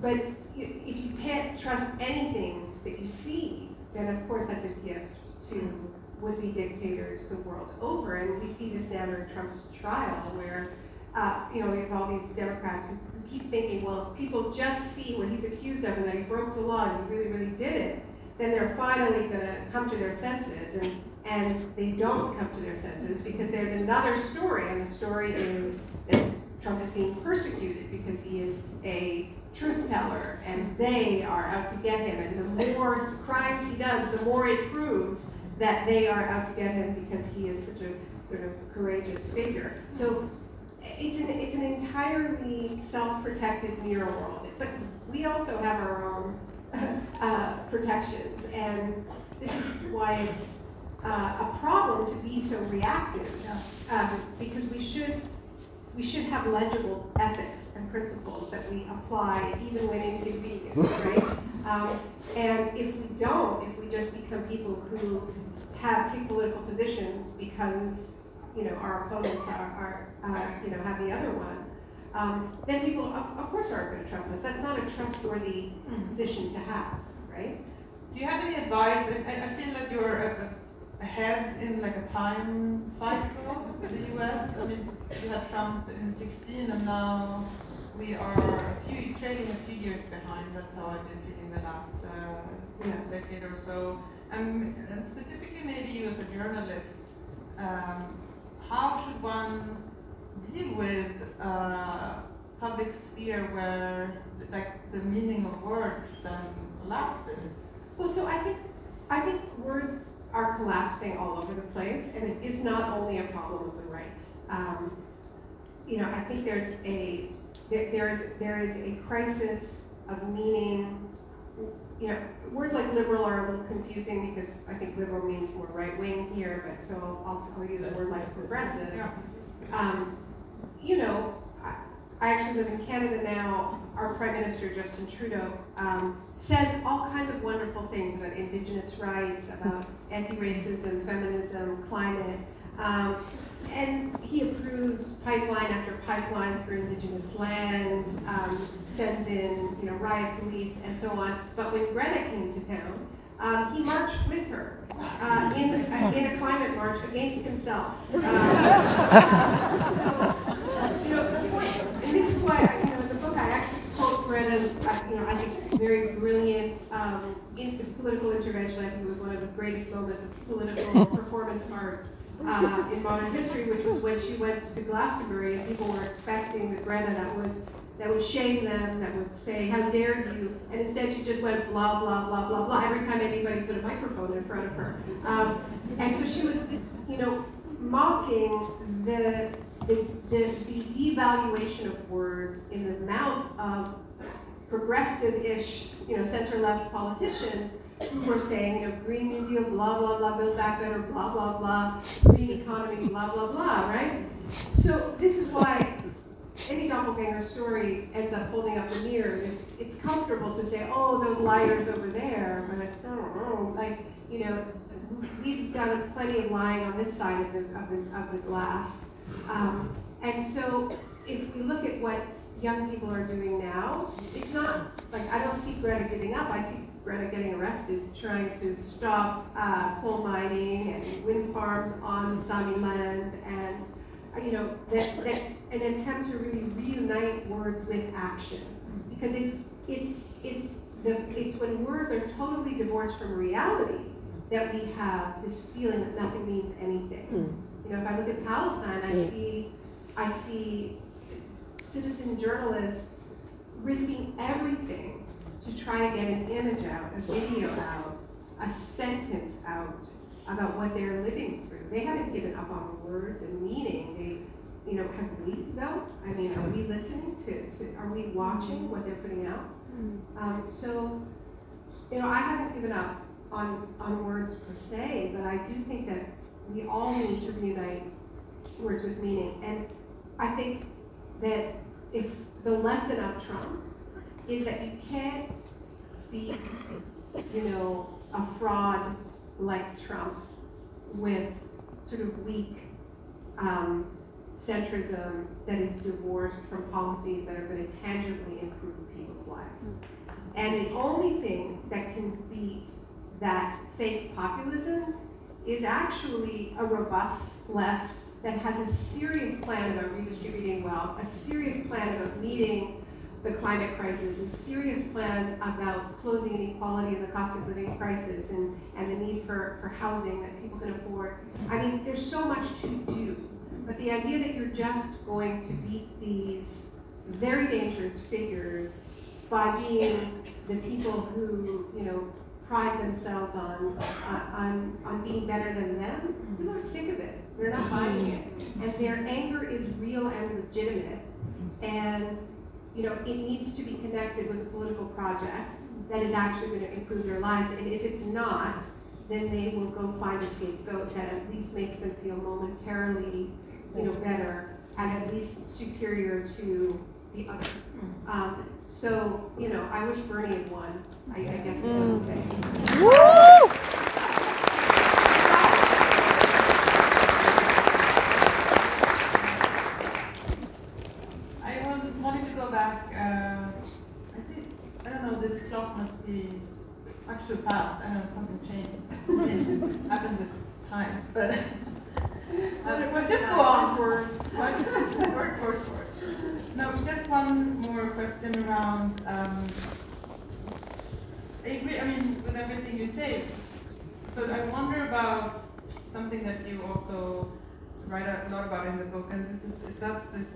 but if you can't trust anything that you see, then of course that's a gift to would-be dictators the world over. And we see this now during Trump's trial where, uh, you know, we have all these Democrats who who keep thinking, well, if people just see what he's accused of and that he broke the law and he really, really did it, then they're finally gonna come to their senses. And, and they don't come to their senses because there's another story, and the story is that Trump is being persecuted because he is a truth teller and they are out to get him. And the more crimes he does, the more it proves that they are out to get him because he is such a sort of courageous figure. So it's an, it's an entirely self-protected mirror world. But we also have our own uh, protections, and this is why it's uh, a problem to be so reactive. Um, because we should, we should have legible ethics and principles that we apply even when inconvenient, right? Um, and if we don't, if we just become people who have take political positions because, you know, our opponents are, are, uh, you know, have the other one, um, then people, of, of course, aren't gonna trust us. That's not a trustworthy position to have, right? Do you have any advice? I, I- I feel that you're a- a- ahead in like a time cycle in the US. I mean, you had Trump in 16 and now we are a few, trading a few years behind. That's how I've been feeling the last uh, Yeah. decade or so. And, and specifically maybe you as a journalist, um, how should one deal with uh, public sphere where like the meaning of words then lapses? Well, so I think, I think words are collapsing all over the place, and it is not only a problem of the right. Um, you know, I think there's a, there, there is, there is a crisis of meaning. You know, words like liberal are a little confusing because I think liberal means more right wing here, but so I'll also I'll use a word like progressive. Yeah. Um, you know, I, I actually live in Canada now. Our Prime Minister, Justin Trudeau, um, says all kinds of wonderful things about Indigenous rights, about anti-racism, feminism, climate. Um, and he approves pipeline after pipeline for Indigenous land, um, sends in, you know, riot police and so on. But when Greta came to town, um, he marched with her uh, in, uh, in a climate march against himself. Uh, so, you know, and this is why, I, you know, in the book, I quote uh, you know, I think very brilliant um, in political intervention. I think it was one of the greatest moments of political performance art uh, in modern history, which was when she went to Glastonbury and people were expecting the Greta that would that would shame them, that would say, "How dare you?" And instead, she just went blah blah blah blah blah every time anybody put a microphone in front of her. Um, and so she was, you know, mocking the the, the the devaluation of words in the mouth of progressive-ish, you know, center-left politicians who were saying, you know, Green New Deal, blah, blah, blah, Build Back Better, blah, blah, blah, green economy, blah, blah, blah, right? So this is why any doppelganger story ends up holding up the mirror. It's- It's comfortable to say, oh, those liars over there, but like, oh, like, you know, we've done plenty of lying on this side of the, of the, of the glass. Um, and so if we look at what young people are doing now, it's not, like, I don't see Greta giving up, I see Greta getting arrested, trying to stop, uh, coal mining and wind farms on Sami land and, uh, you know, that, that, an attempt to really reunite words with action. Because it's, it's, it's the, it's when words are totally divorced from reality that we have this feeling that nothing means anything. You know, if I look at Palestine, I see, I see citizen journalists risking everything to try to get an image out, a video out, a sentence out about what they're living through. They haven't given up on words and meaning. They, you know, have we though? I mean, are we listening to, to are we watching what they're putting out? Um, so, you know, I haven't given up on, on words per se, but I do think that we all need to reunite words with meaning. And I think that if the lesson of Trump is that you can't beat, you know, a fraud like Trump with sort of weak um, centrism that is divorced from policies that are going to tangibly improve people's lives. And the only thing that can beat that fake populism is actually a robust left that has a serious plan about redistributing wealth, a serious plan about meeting the climate crisis, a serious plan about closing inequality and the cost of living crisis and, and the need for, for housing that people can afford. I mean, there's so much to do. But the idea that you're just going to beat these very dangerous figures by being the people who, you know, pride themselves on, uh, on, on being better than them, people are sick of it. They're not buying it. And their anger is real and legitimate. And, you know, it needs to be connected with a political project that is actually going to improve their lives. And if it's not, then they will go find a scapegoat that at least makes them feel momentarily, you know, better and at least superior to the other. Um, so, you know, I wish Bernie had won, I, I guess is what I'm saying. I wanted, wanted to go back, uh, I see, I don't know, this clock must be too fast, I know, something changed, happened with time, but. Uh, Well, just go on. Words, words, words, words. No, just one more question around, um, I agree, I mean, with everything you say, but I wonder about something that you also write a lot about in the book, and this is, that's this,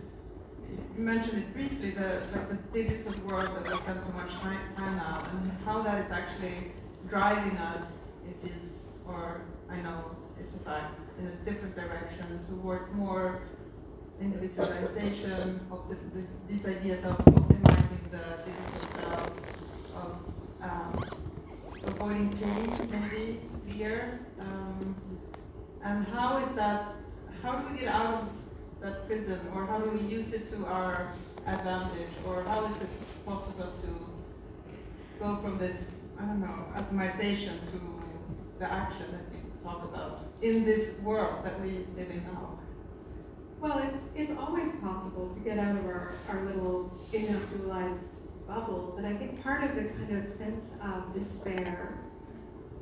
mentioned it briefly, the, like the digital world that we spend so much time, time now, and how that is actually driving us, it is, or I know it's a fact, in a different direction towards more individualization of the, this, these ideas of optimizing the digital self, of um, avoiding pain, maybe fear, um, and how is that? How do we get out of that prism, or how do we use it to our advantage, or how is it possible to go from this, I don't know, optimization to the action that you talk about in this world that we live in now? Well, it's, it's always possible to get out of our, our little individualized bubbles. And I think part of the kind of sense of despair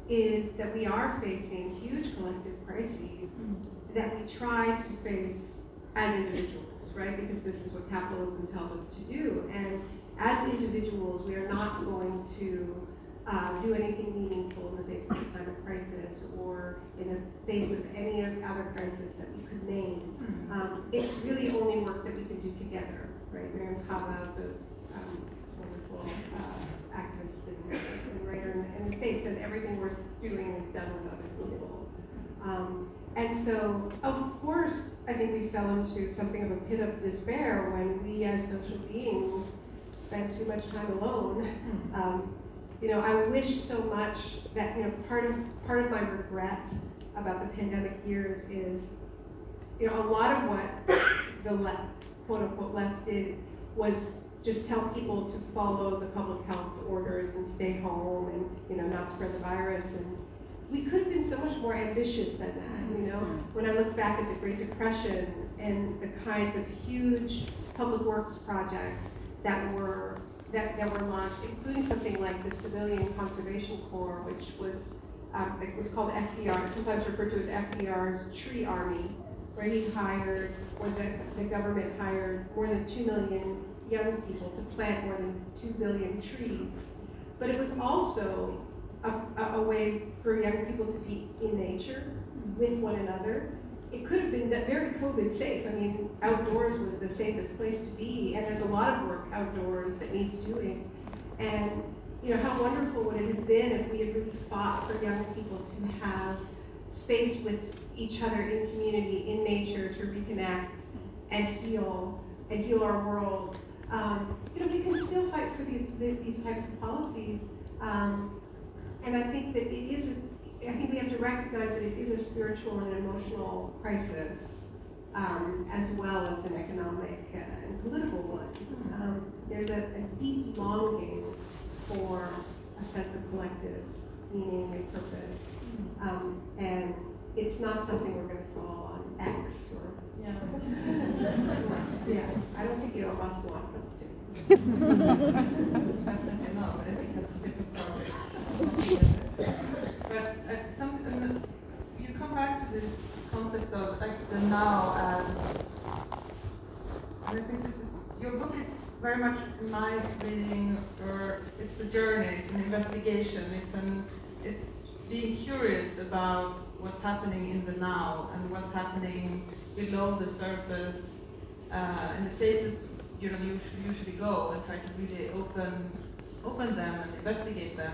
is that we are facing huge collective crises mm. that we try to face as individuals, right? Because this is what capitalism tells us to do. And as individuals, we are not going to uh, do anything meaningful in the face of the climate crisis or in the face of any other crisis that we could name. Um, it's really only work that we can do together, right? Mariame Kaba is a um, wonderful uh, activist and, and writer in, in the States, says everything we're doing is done with other people. Um, and so, of course, I think we fell into something of a pit of despair when we as social beings spent too much time alone. Um, you know, I wish so much that, you know, part of, part of my regret about the pandemic years is, you know, a lot of what the left, quote unquote, left did was just tell people to follow the public health orders and stay home and, you know, not spread the virus. And we could have been so much more ambitious than that, you know? When I look back at the Great Depression and the kinds of huge public works projects that were, that, that were launched, including something like the Civilian Conservation Corps, which was, um, it was called FDR, sometimes referred to as FDR's Tree Army, where he hired, or the, the government hired more than two million young people to plant more than two billion trees. But it was also a, a, way for young people to be in nature with one another. It could have been that very COVID safe. I mean, outdoors was the safest place to be, and there's a lot of work outdoors that needs doing. And, you know, how wonderful would it have been if we had really fought for young people to have space with each other in community, in nature, to reconnect and heal, and heal our world. Um, you know, we can still fight for these, these types of policies. Um, and I think that it is, I think we have to recognize that it is a spiritual and emotional crisis, um, as well as an economic uh, and political one. Um, there's a, a deep longing for a sense of collective meaning and purpose. Um, and it's not something we're gonna solve on X or, Yeah. yeah, I don't think Elon Musk wants us to. But uh, some, you come back to this concept of like the now and, and I think this is, your book is very much in my reading, or it's a journey, it's an investigation, it's an, it's being curious about what's happening in the now and what's happening below the surface, uh, in the places you know you usually go and try to really open open them and investigate them.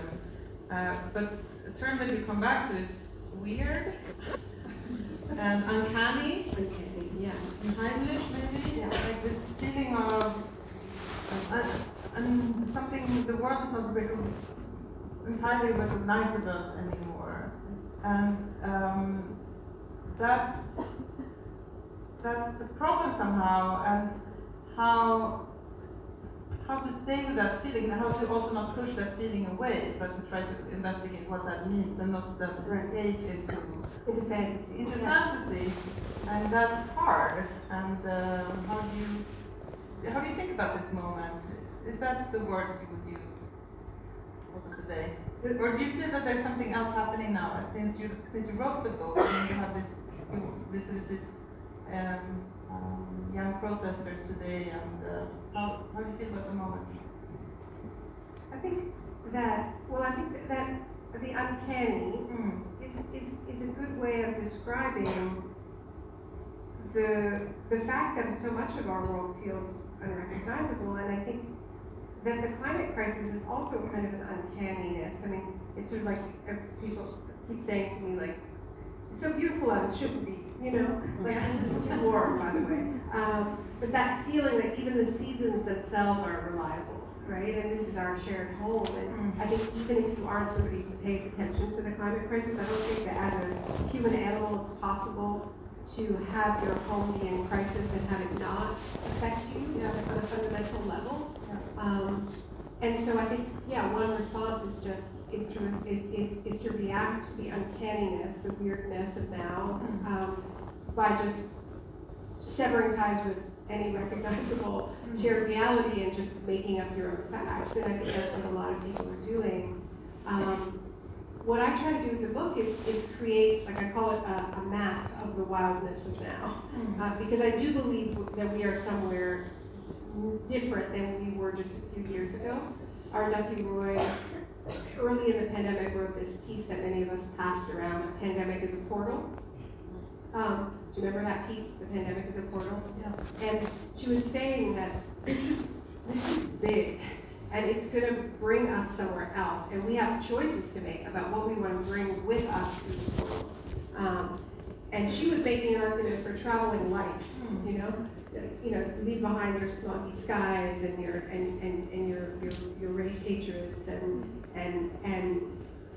Uh, but a term that you come back to is weird and uncanny Okay, yeah. and Heimlich maybe, Yeah. like this feeling of uh, and something the world is not recog- entirely recognizable anymore, and um, that's that's the problem somehow, and how how to stay with that feeling, and how to also not push that feeling away, but to try to investigate what that means, and not then escape into Into fantasy. into yeah. fantasy, and that's hard. And um, how do you how do you think about this moment? Is that the word you would use also today, or do you feel that there's something else happening now since you since you wrote the book and you have this you visited this um, um, young protesters today, and uh, how how do you feel about the moment? I think that, well, I think that the uncanny Mm. is, is, is a good way of describing the, the fact that so much of our world feels unrecognizable, and I think that the climate crisis is also kind of an uncanniness. I mean, it's sort of like, uh, people keep saying to me, like, it's so beautiful out, it shouldn't be, you know? Like, this is too warm, by the way. Um, but that feeling that even the seasons themselves aren't reliable, right? And this is our shared home, and I think even if you aren't somebody who pays attention to the climate crisis, I don't think that as a human animal it's possible to have your home be in crisis and have it not affect you on a- on a fundamental level. Um, and so I think, yeah, one response is just, is to, is, is, is to react to the uncanniness, the weirdness of now, um, by just severing ties with any recognizable shared reality and just making up your own facts. And I think that's what a lot of people are doing. Um, what I try to do with the book is, is create, like I call it a, a map of the wildness of now. Uh, because I do believe that we are somewhere different than we were just a few years ago. Arundhati Roy, early in the pandemic, wrote this piece that many of us passed around, "A pandemic is a portal." Um, do you remember that piece, "The pandemic is a portal"? Yeah. And she was saying that this is, this is big, and it's gonna bring us somewhere else, and we have choices to make about what we wanna bring with us to the world. Um, and she was making an argument for traveling light, you know? You know, leave behind your smoggy skies and your, and, and, and your, your, your race hatreds and, and, and,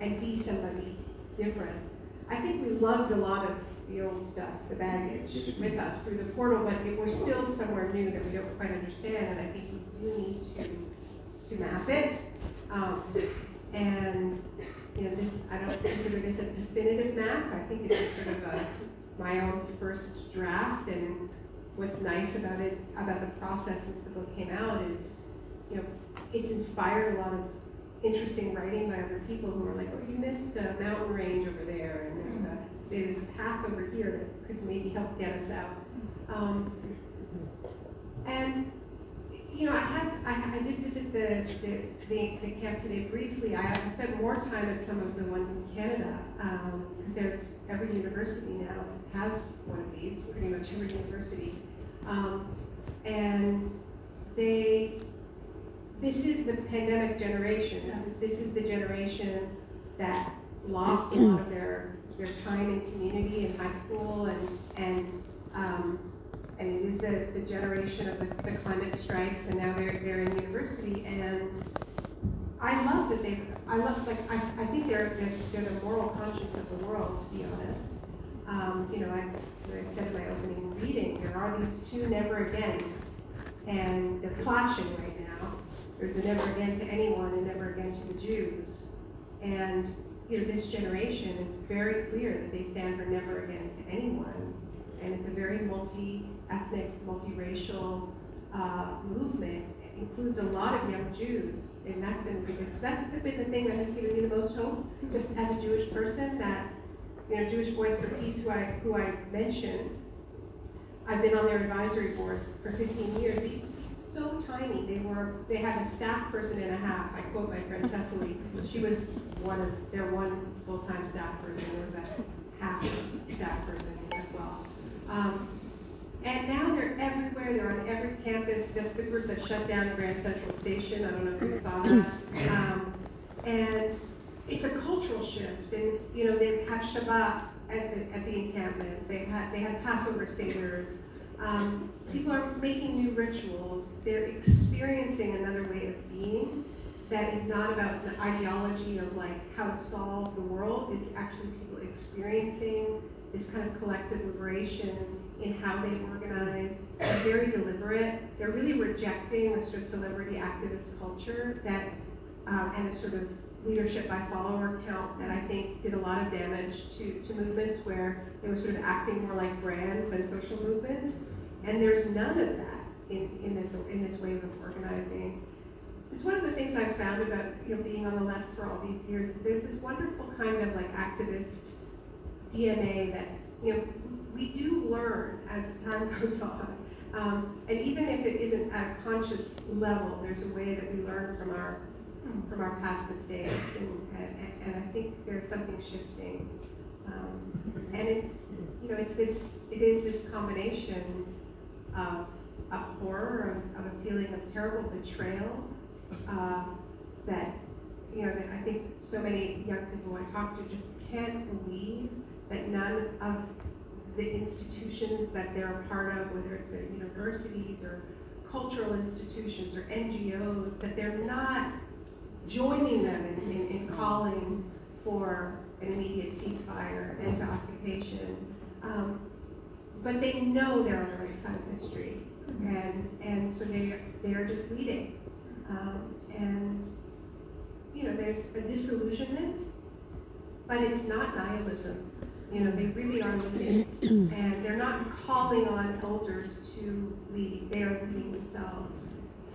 and be somebody different. I think we lugged a lot of the old stuff, the baggage, with us through the portal, but we're still somewhere new that we don't quite understand, and I think we do need to, to map it. Um, and, you know, this, I don't consider this a definitive map, I think it's sort of a, my own first draft, and what's nice about it, about the process since the book came out is, you know, it's inspired a lot of interesting writing by other people who are like, oh, you missed a mountain range over there, and there's a, there's a path over here that could maybe help get us out. Um, and, you know, I had, I, I did visit the, the, the, the camp today briefly. I I spent more time at some of the ones in Canada, um, because there's, every university now has one of these, pretty much every university. Um, and they, this is the pandemic generation. This is, this is the generation that lost a lot of their, their time in community in high school and, and, um, and it is the, the generation of the, the climate strikes and now they're, they're in university and I love that they, I love, like, I, I think they're, they're, they're the moral conscience of the world, to be honest. Um, you know, I, I said in my opening reading, there are these two never agains and they're clashing right now. There's a never again to anyone and never again to the Jews. And, you know, this generation is very clear that they stand for never again to anyone. And it's a very multi-ethnic, multiracial uh, movement. Includes a lot of young Jews. And that's been because that's been the thing that has given me the most hope, just as a Jewish person, that, you know, Jewish Voice for Peace, who I, who I mentioned, I've been on their advisory board for 15 years. Be so tiny. They were, they had a staff person and a half. I quote my friend Cecilie. She was one of, their one full-time staff person. Was a half staff person as well. Um, and now they're everywhere. They're on every campus. That's the group that shut down Grand Central Station. I don't know if you saw that. Um, and it's a cultural shift. And you know they have Shabbat at the at the encampments. They had they had Passover seders. Um, people are making new rituals. They're experiencing another way of being that is not about the ideology of like how to solve the world. It's actually people experiencing this kind of collective liberation in how they organize. They're very deliberate. They're really rejecting the sort of celebrity activist culture that um, and a sort of leadership by follower count that I think did a lot of damage to, to movements where they were sort of acting more like brands than social movements. And there's none of that in, in this in this way of organizing. It's one of the things I've found about you know being on the left for all these years is there's this wonderful kind of like activist DNA that you know we do learn as time goes on. Um, and even if it isn't at a conscious level, there's a way that we learn from our from our past mistakes, and, and, and I think there's something shifting. Um, and it's you know it's this it is this combination of of horror, of, of a feeling of terrible betrayal uh, that you know that I think so many young people I talk to just can't believe that none of the institutions that they're a part of, whether it's universities or cultural institutions or NGOs, that they're not joining them in, in, in calling for an immediate ceasefire, end to occupation. Um, but they know they're on the right side of history, and and so they they are just leading, um, and you know there's a disillusionment, but it's not nihilism. You know they really are leading, and they're not calling on elders to lead; they are leading themselves,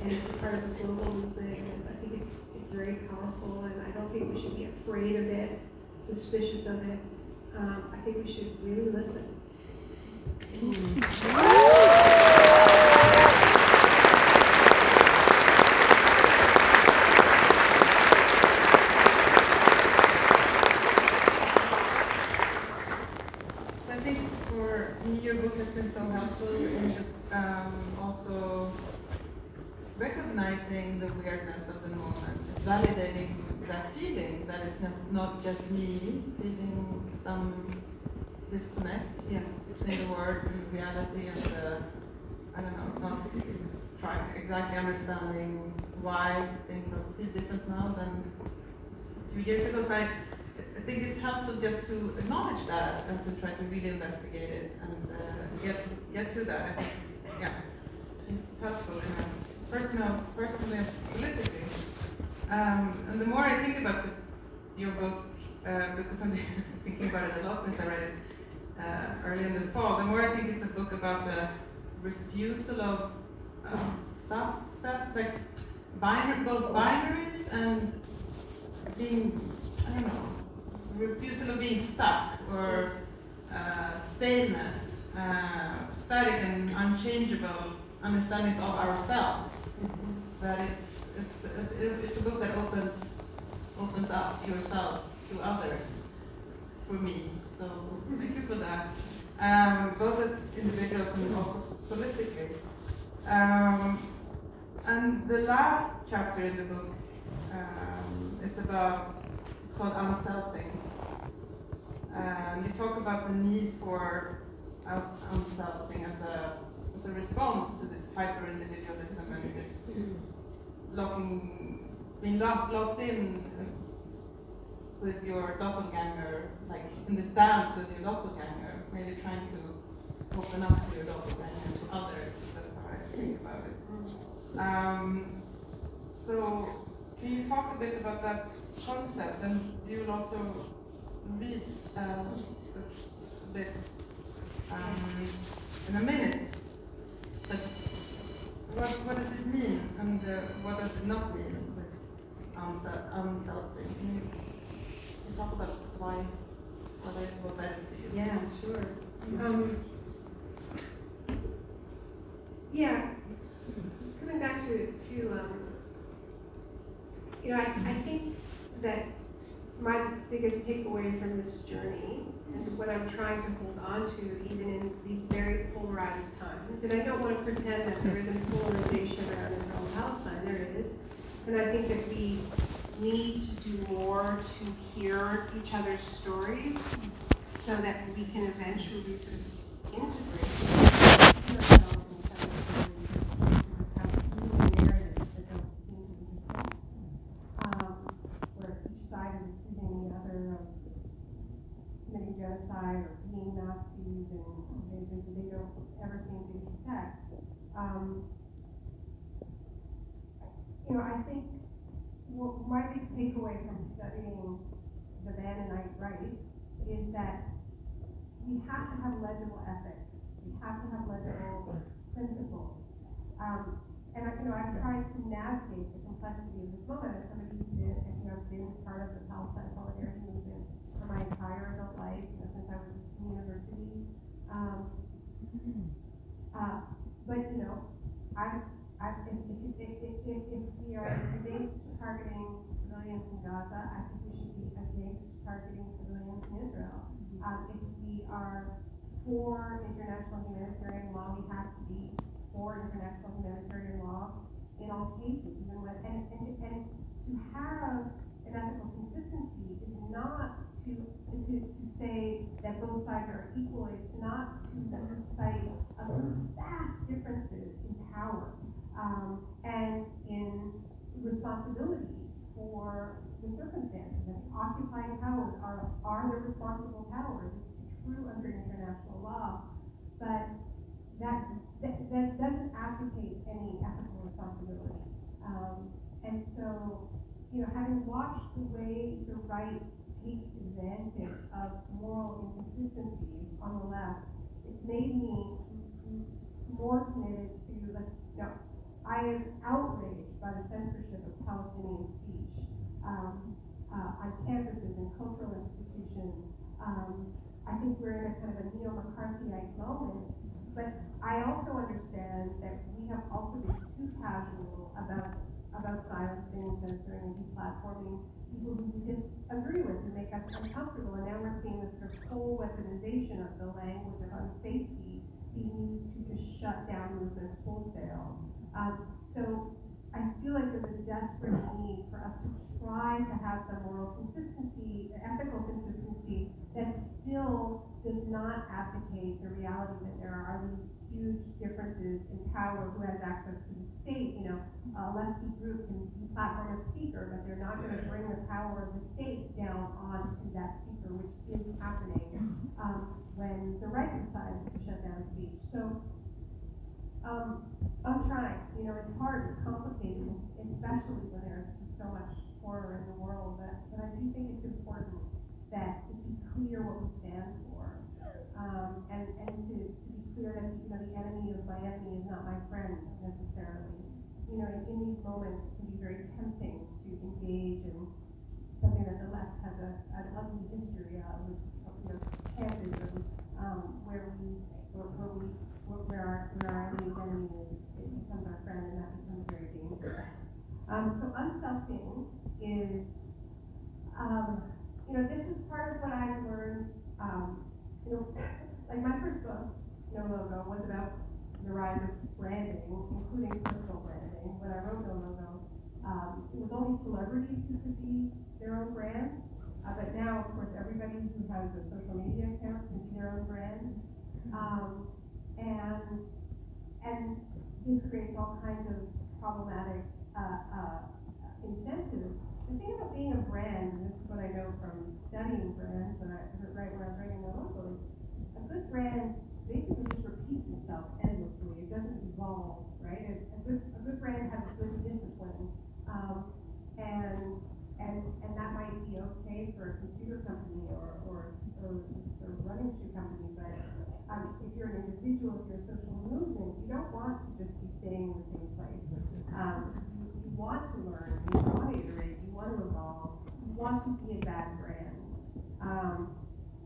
and it's a part of the global movement. And I think it's it's very powerful, and I don't think we should be afraid of it, suspicious of it. Um, I think we should really listen. So I think for me, your book has been so helpful in just um, also recognizing the weirdness of the moment, just validating that feeling that it's not, not just me feeling some disconnect Yeah. between the words and reality and the I don't know, not trying exactly understanding why things are feel different now than a few years ago. So I, I think it's helpful just to acknowledge that and to try to really investigate it and uh, get get to that. I think it's, yeah, it's helpful in a personal, personally politically. Um, and the more I think about the, your book, uh, because I'm thinking about it a lot since I read it uh, early in the fall, the more I think it's a book about the refusal of um, stuff, stuff like binary, both binaries and being, I don't know, refusal of being stuck or uh, staleness, uh, static and unchangeable understandings of ourselves. That it's it's it's a book that opens opens up yourself to others. For me, so thank you for that. Um, both as individuals and also politically. Um, and the last chapter in the book um, is about, it's called unselfing. And you talk about the need for un- unselfing as a, as a response to this hyper individualism and this locking, being locked, locked in with your doppelganger, like in this dance with your doppelganger, maybe trying to open up to your doppelganger to others. That's how I think about it. Um, so, can you talk a bit about that concept? And you will also read um, a bit um, in a minute. But what, what does it mean, and uh, what does it not mean with unsel- unselfing? You talk about why, what, is, what that to you? Yeah, sure. Um, yeah, just coming back to, to, um, you know, I, I think that my biggest takeaway from this journey and what I'm trying to hold on to even in these very polarized times, and I don't want to pretend that there isn't polarization around Israel Palestine, there is. And I think that we need to do more to hear each other's stories so that we can eventually sort of integrate ourselves other of committing genocide or being Nazis and they, don't ever seem to detect. Um, you know, I think what my big takeaway from studying the Mennonite rites is that we have to have legible ethics. We have to have legible principles. Um, and I, you know, I've tried to navigate the complexity of this moment as somebody who's been, you know, been part of the Palestine solidarity movement for my entire adult life, you know, since I was in university. Um, uh, but, you know, I, I, if, if, we are against targeting civilians in Gaza, I think we should be against targeting civilians in Israel. Um, if we are for international humanitarian law, we have to be for international humanitarian law in all cases, even when, and, and, and to have an ethical consistency is not to, to, to say that both sides are equal, it's not to lose sight of the vast differences in power, um, and in responsibility for the circumstances. And occupying powers are, are the responsible powers, true under international law, but that, that, that doesn't abdicate any ethical responsibility. Um, and so, you know, having watched the way the right takes advantage of moral inconsistencies on the left, it's made me more committed to, like, you know, I am outraged by the censorship of Palestinian speech um, uh, on campuses and cultural institutions. Um, I think we're in a kind of a neo-McCarthyite moment, but I also understand that we have also been too casual about about silencing, censoring, and deplatforming people who we disagree with and make us uncomfortable. And now we're seeing this sort of whole weaponization of the language of unsafety being used to just shut down movements wholesale. Um, so I feel like there's a desperate need for us to try to have some moral consistency, ethical consistency that still does not abdicate the reality that there are these huge differences in power, who has access to the state, you know, a lefty group can platform a speaker, but they're not gonna bring the power of the state down onto that speaker, which is happening, um, when the right decides to shut down speech. So, um, I'm trying, you know, it's hard, it's complicated, especially when there's so much horror in the world, but, but I do think it's important that it be clear what we stand for. Um, and, and to, to be clear that, you know, the enemy of my enemy is not my friend necessarily. You know, in, in these moments, it can be very tempting to engage in something that the left has a, an ugly history of, you know, chances of, um, where we, where, where we, where our, where enemy is, it becomes our friend, and that becomes very dangerous. Um, so unselfing is, um, you know, this is part of what I've learned, um, you know, like my first book, No Logo, was about the rise of branding, including personal branding. When I wrote No Logo, um, it was only celebrities who could be their own brand. Uh, but now, of course, everybody who has a social media account can be their own brand. Um, and, and this creates all kinds of problematic, uh, uh, incentives. The thing about being a brand, and this is what I know from studying brands, and I heard right when I was writing logo, is a good brand basically just repeats itself endlessly. It doesn't evolve, right? A, a good, a good brand has a good discipline. Um, and, and, and that might be okay for a computer company or, or, or, or running shoe company, but, um, you're an individual, if you're a social movement, you don't want to just be staying in the same place. Um, you, want to learn, you want to iterate, you want to evolve, you want to be a bad brand. Um,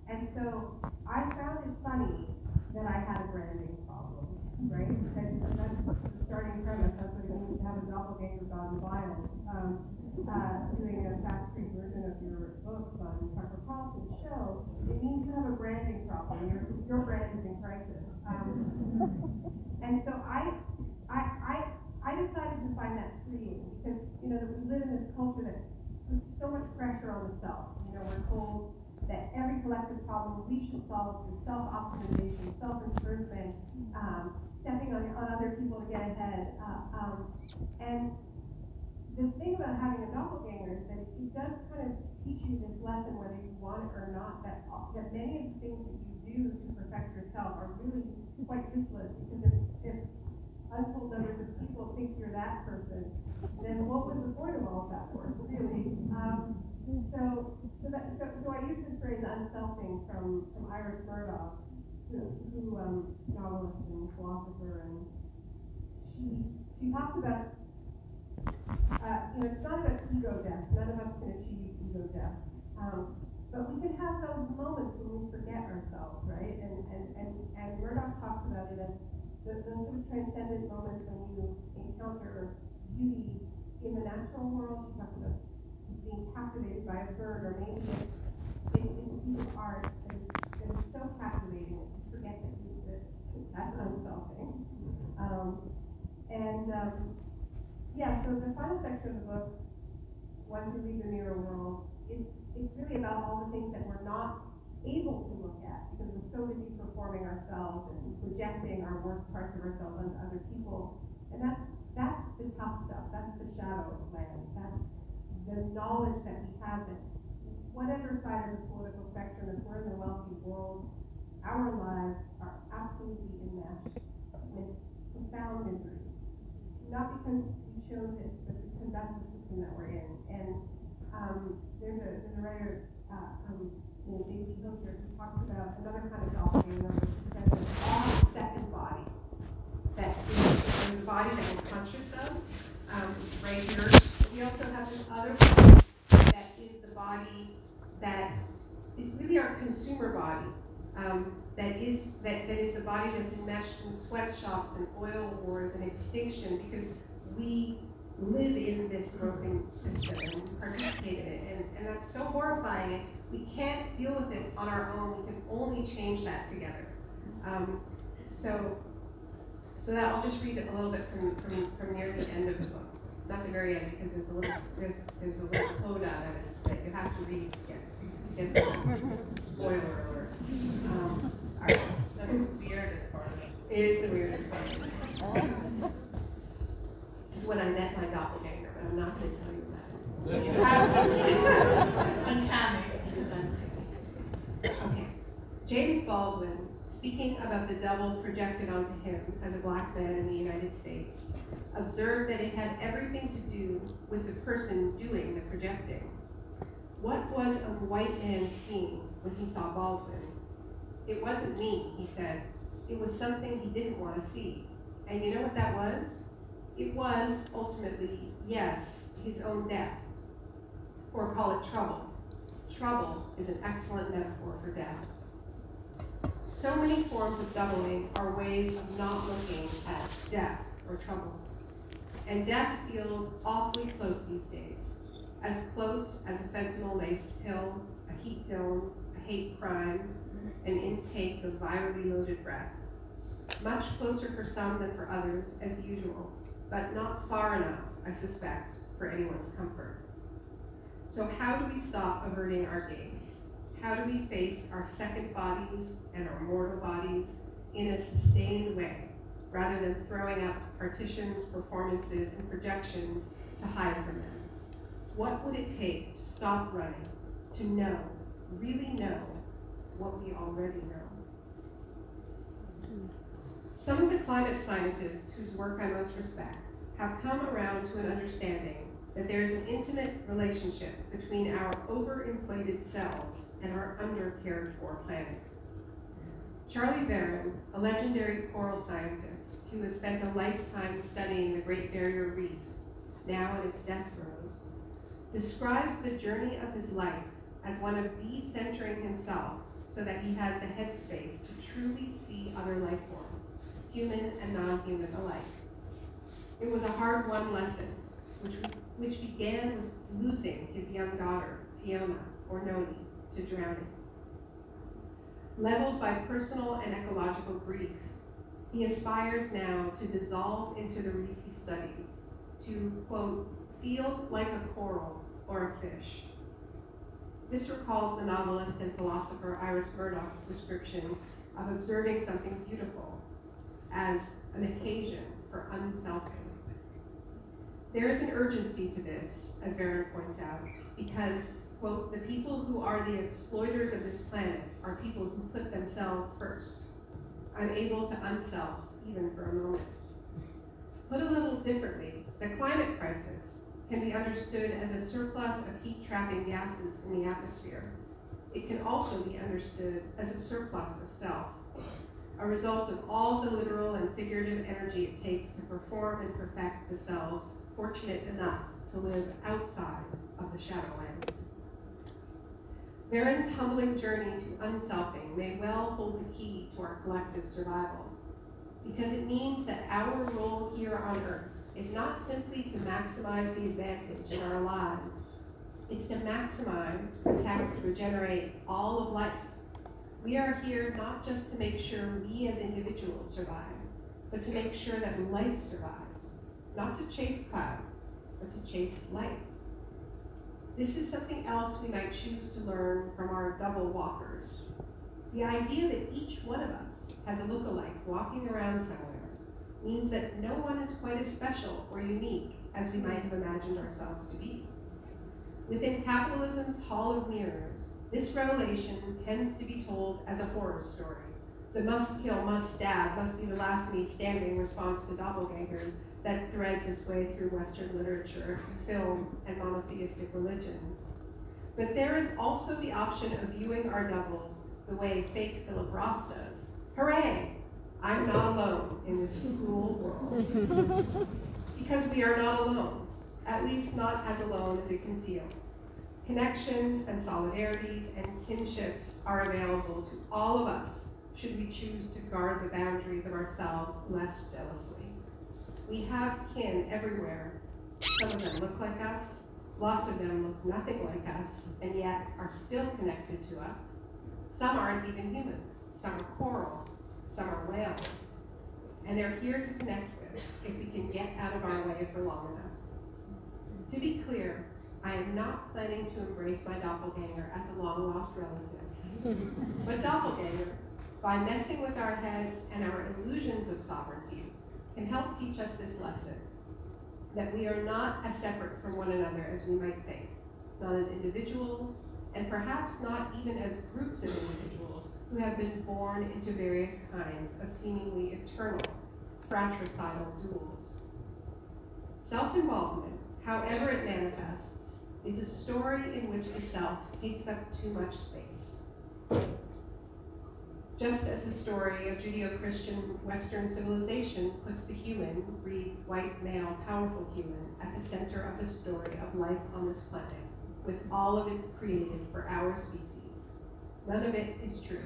and so I found it funny that I had a branding problem, right? And that's the starting premise, that's what it means to have a doppelganger gone wild. Um, uh, doing a fast free version of your book on Tucker Carlson's show, it means you have a branding problem, your, your brand is in crisis. Um, and so I, I, I, I decided to find that freeing, because, you know, we live in this culture that puts so much pressure on the self. You know, we're told that every collective problem we should solve through self-optimization, self-improvement, um, stepping on, on other people to get ahead. Uh, um, and the thing about having a doppelganger is that it does kind of you this lesson, whether you want it or not, that, that many of the things that you do to perfect yourself are really quite useless, because if, if untold numbers of people think you're that person, then what was the point of all that work, really? Um, so, so that, so, so I use this phrase unselfing from, from Iris Murdoch, who, who, um, novelist and philosopher, and she, she talks about, uh, you know, it's not about ego death, none of us can achieve Um, but we can have those moments when we forget ourselves, right? And, and, and, and Murdoch talks about it as the, those sort of transcendent moments when you encounter beauty in the natural world. She talks about being captivated by a bird, or maybe it's in, in a piece of art that is, that is so captivating that you forget that you exist. That's unselfing. Um, and, um, yeah, so the final section of the book, Once You Leave the Mirror World, is really about all the things that we're not able to look at because we're so busy performing ourselves and projecting our worst parts of ourselves onto other people. And that's, that's the tough stuff, that's the shadow land, that's the knowledge that we have that whatever side of the political spectrum, if we're in the wealthy world, our lives are absolutely enmeshed with profound misery. Not because we chose it, but because that's the system that we're in. And um, there's a there's a writer, uh, um, named Daisy Hildyard, who talks about another kind of doppelganger, which is an off-second body that is a body that we're conscious of, um, right here. We also have this other body that is the body that is really our consumer body. Um, that is that, that is the body that's enmeshed in sweatshops and oil wars and extinction because we live in this broken system and participate in it. And, and that's so horrifying. And we can't deal with it on our own. We can only change that together. Um, so so that I'll just read a little bit from, from, from near the end of the book. Not the very end, because there's a little, there's, there's a little quote out of it that you have to read to get to, to get to the spoiler alert. Um, all right, that's the weirdest part. Of it is The weirdest part is when I met my doppelganger, but I'm not going to tell you about it. Uncanny. Because I'm Okay. James Baldwin, speaking about the double projected onto him as a black man in the United States, observed that it had everything to do with the person doing the projecting. What was a white man seeing when he saw Baldwin? It wasn't me, he said. It was something he didn't want to see. And you know what that was? It was ultimately, yes, his own death. Or call it trouble. Trouble is an excellent metaphor for death. So many forms of doubling are ways of not looking at death or trouble. And death feels awfully close these days. As close as a fentanyl-laced pill, a heat dome, a hate crime, an intake of virally loaded breath. Much closer for some than for others, as usual, but not far enough, I suspect, for anyone's comfort. So how do we stop averting our gaze? How do we face our second bodies and our mortal bodies in a sustained way, rather than throwing up partitions, performances, and projections to hide from them? What would it take to stop running, to know, really know, what we already know? Some of the climate scientists whose work I most respect have come around to an understanding that there is an intimate relationship between our overinflated selves and our under-cared for planet. Charlie Veron, a legendary coral scientist who has spent a lifetime studying the Great Barrier Reef, now in its death throes, describes the journey of his life as one of decentering himself so that he has the headspace to truly see other life forms, human and non-human alike. It was a hard-won lesson, which, which began with losing his young daughter, Fiona, or Noni, to drowning. Leveled by personal and ecological grief, he aspires now to dissolve into the reef he studies, to, quote, feel like a coral or a fish. This recalls the novelist and philosopher Iris Murdoch's description of observing something beautiful as an occasion for unselfing. There is an urgency to this, as Veron points out, because, quote, the people who are the exploiters of this planet are people who put themselves first, unable to unself even for a moment. Put a little differently, the climate crisis can be understood as a surplus of heat-trapping gases in the atmosphere. It can also be understood as a surplus of self, a result of all the literal and figurative energy it takes to perform and perfect the selves fortunate enough to live outside of the shadowlands. Veron's humbling journey to unselfing may well hold the key to our collective survival, because it means that our role here on Earth is not simply to maximize the advantage in our lives, it's to maximize, protect, regenerate all of life. We are here not just to make sure we as individuals survive, but to make sure that life survives, not to chase cloud, but to chase life. This is something else we might choose to learn from our double walkers. The idea that each one of us has a look-alike walking around somewhere means that no one is quite as special or unique as we might have imagined ourselves to be. Within capitalism's hall of mirrors, this revelation tends to be told as a horror story. The must kill, must stab, must be the last me standing response to doppelgangers that threads its way through Western literature, film, and monotheistic religion. But there is also the option of viewing our doubles the way fake Philip Roth does. Hooray! I'm not alone in this cruel world. because we are not alone, at least not as alone as it can feel. Connections and solidarities and kinships are available to all of us should we choose to guard the boundaries of ourselves less jealously. We have kin everywhere. Some of them look like us, lots of them look nothing like us, and yet are still connected to us. Some aren't even human, some are coral, some are whales, and they're here to connect with if we can get out of our way for long enough. To be clear, I am not planning to embrace my doppelganger as a long lost relative. but doppelgangers, by messing with our heads and our illusions of sovereignty, can help teach us this lesson that we are not as separate from one another as we might think, not as individuals, and perhaps not even as groups of individuals, who have been born into various kinds of seemingly eternal fratricidal duels. Self-involvement, however it manifests, is a story in which the self takes up too much space. Just as the story of Judeo-Christian Western civilization puts the human, read white male powerful human, at the center of the story of life on this planet, with all of it created for our species. None of it is true.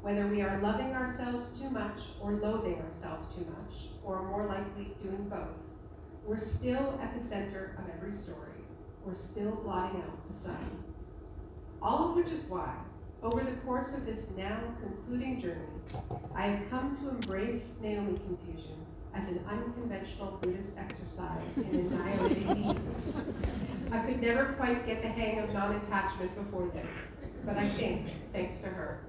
Whether we are loving ourselves too much or loathing ourselves too much, or more likely doing both, we're still at the center of every story. We're still blotting out the sun. All of which is why, over the course of this now concluding journey, I have come to embrace Naomi confusion as an unconventional Buddhist exercise in annihilating ego. I could never quite get the hang of non-attachment before this, but I think, thanks to her,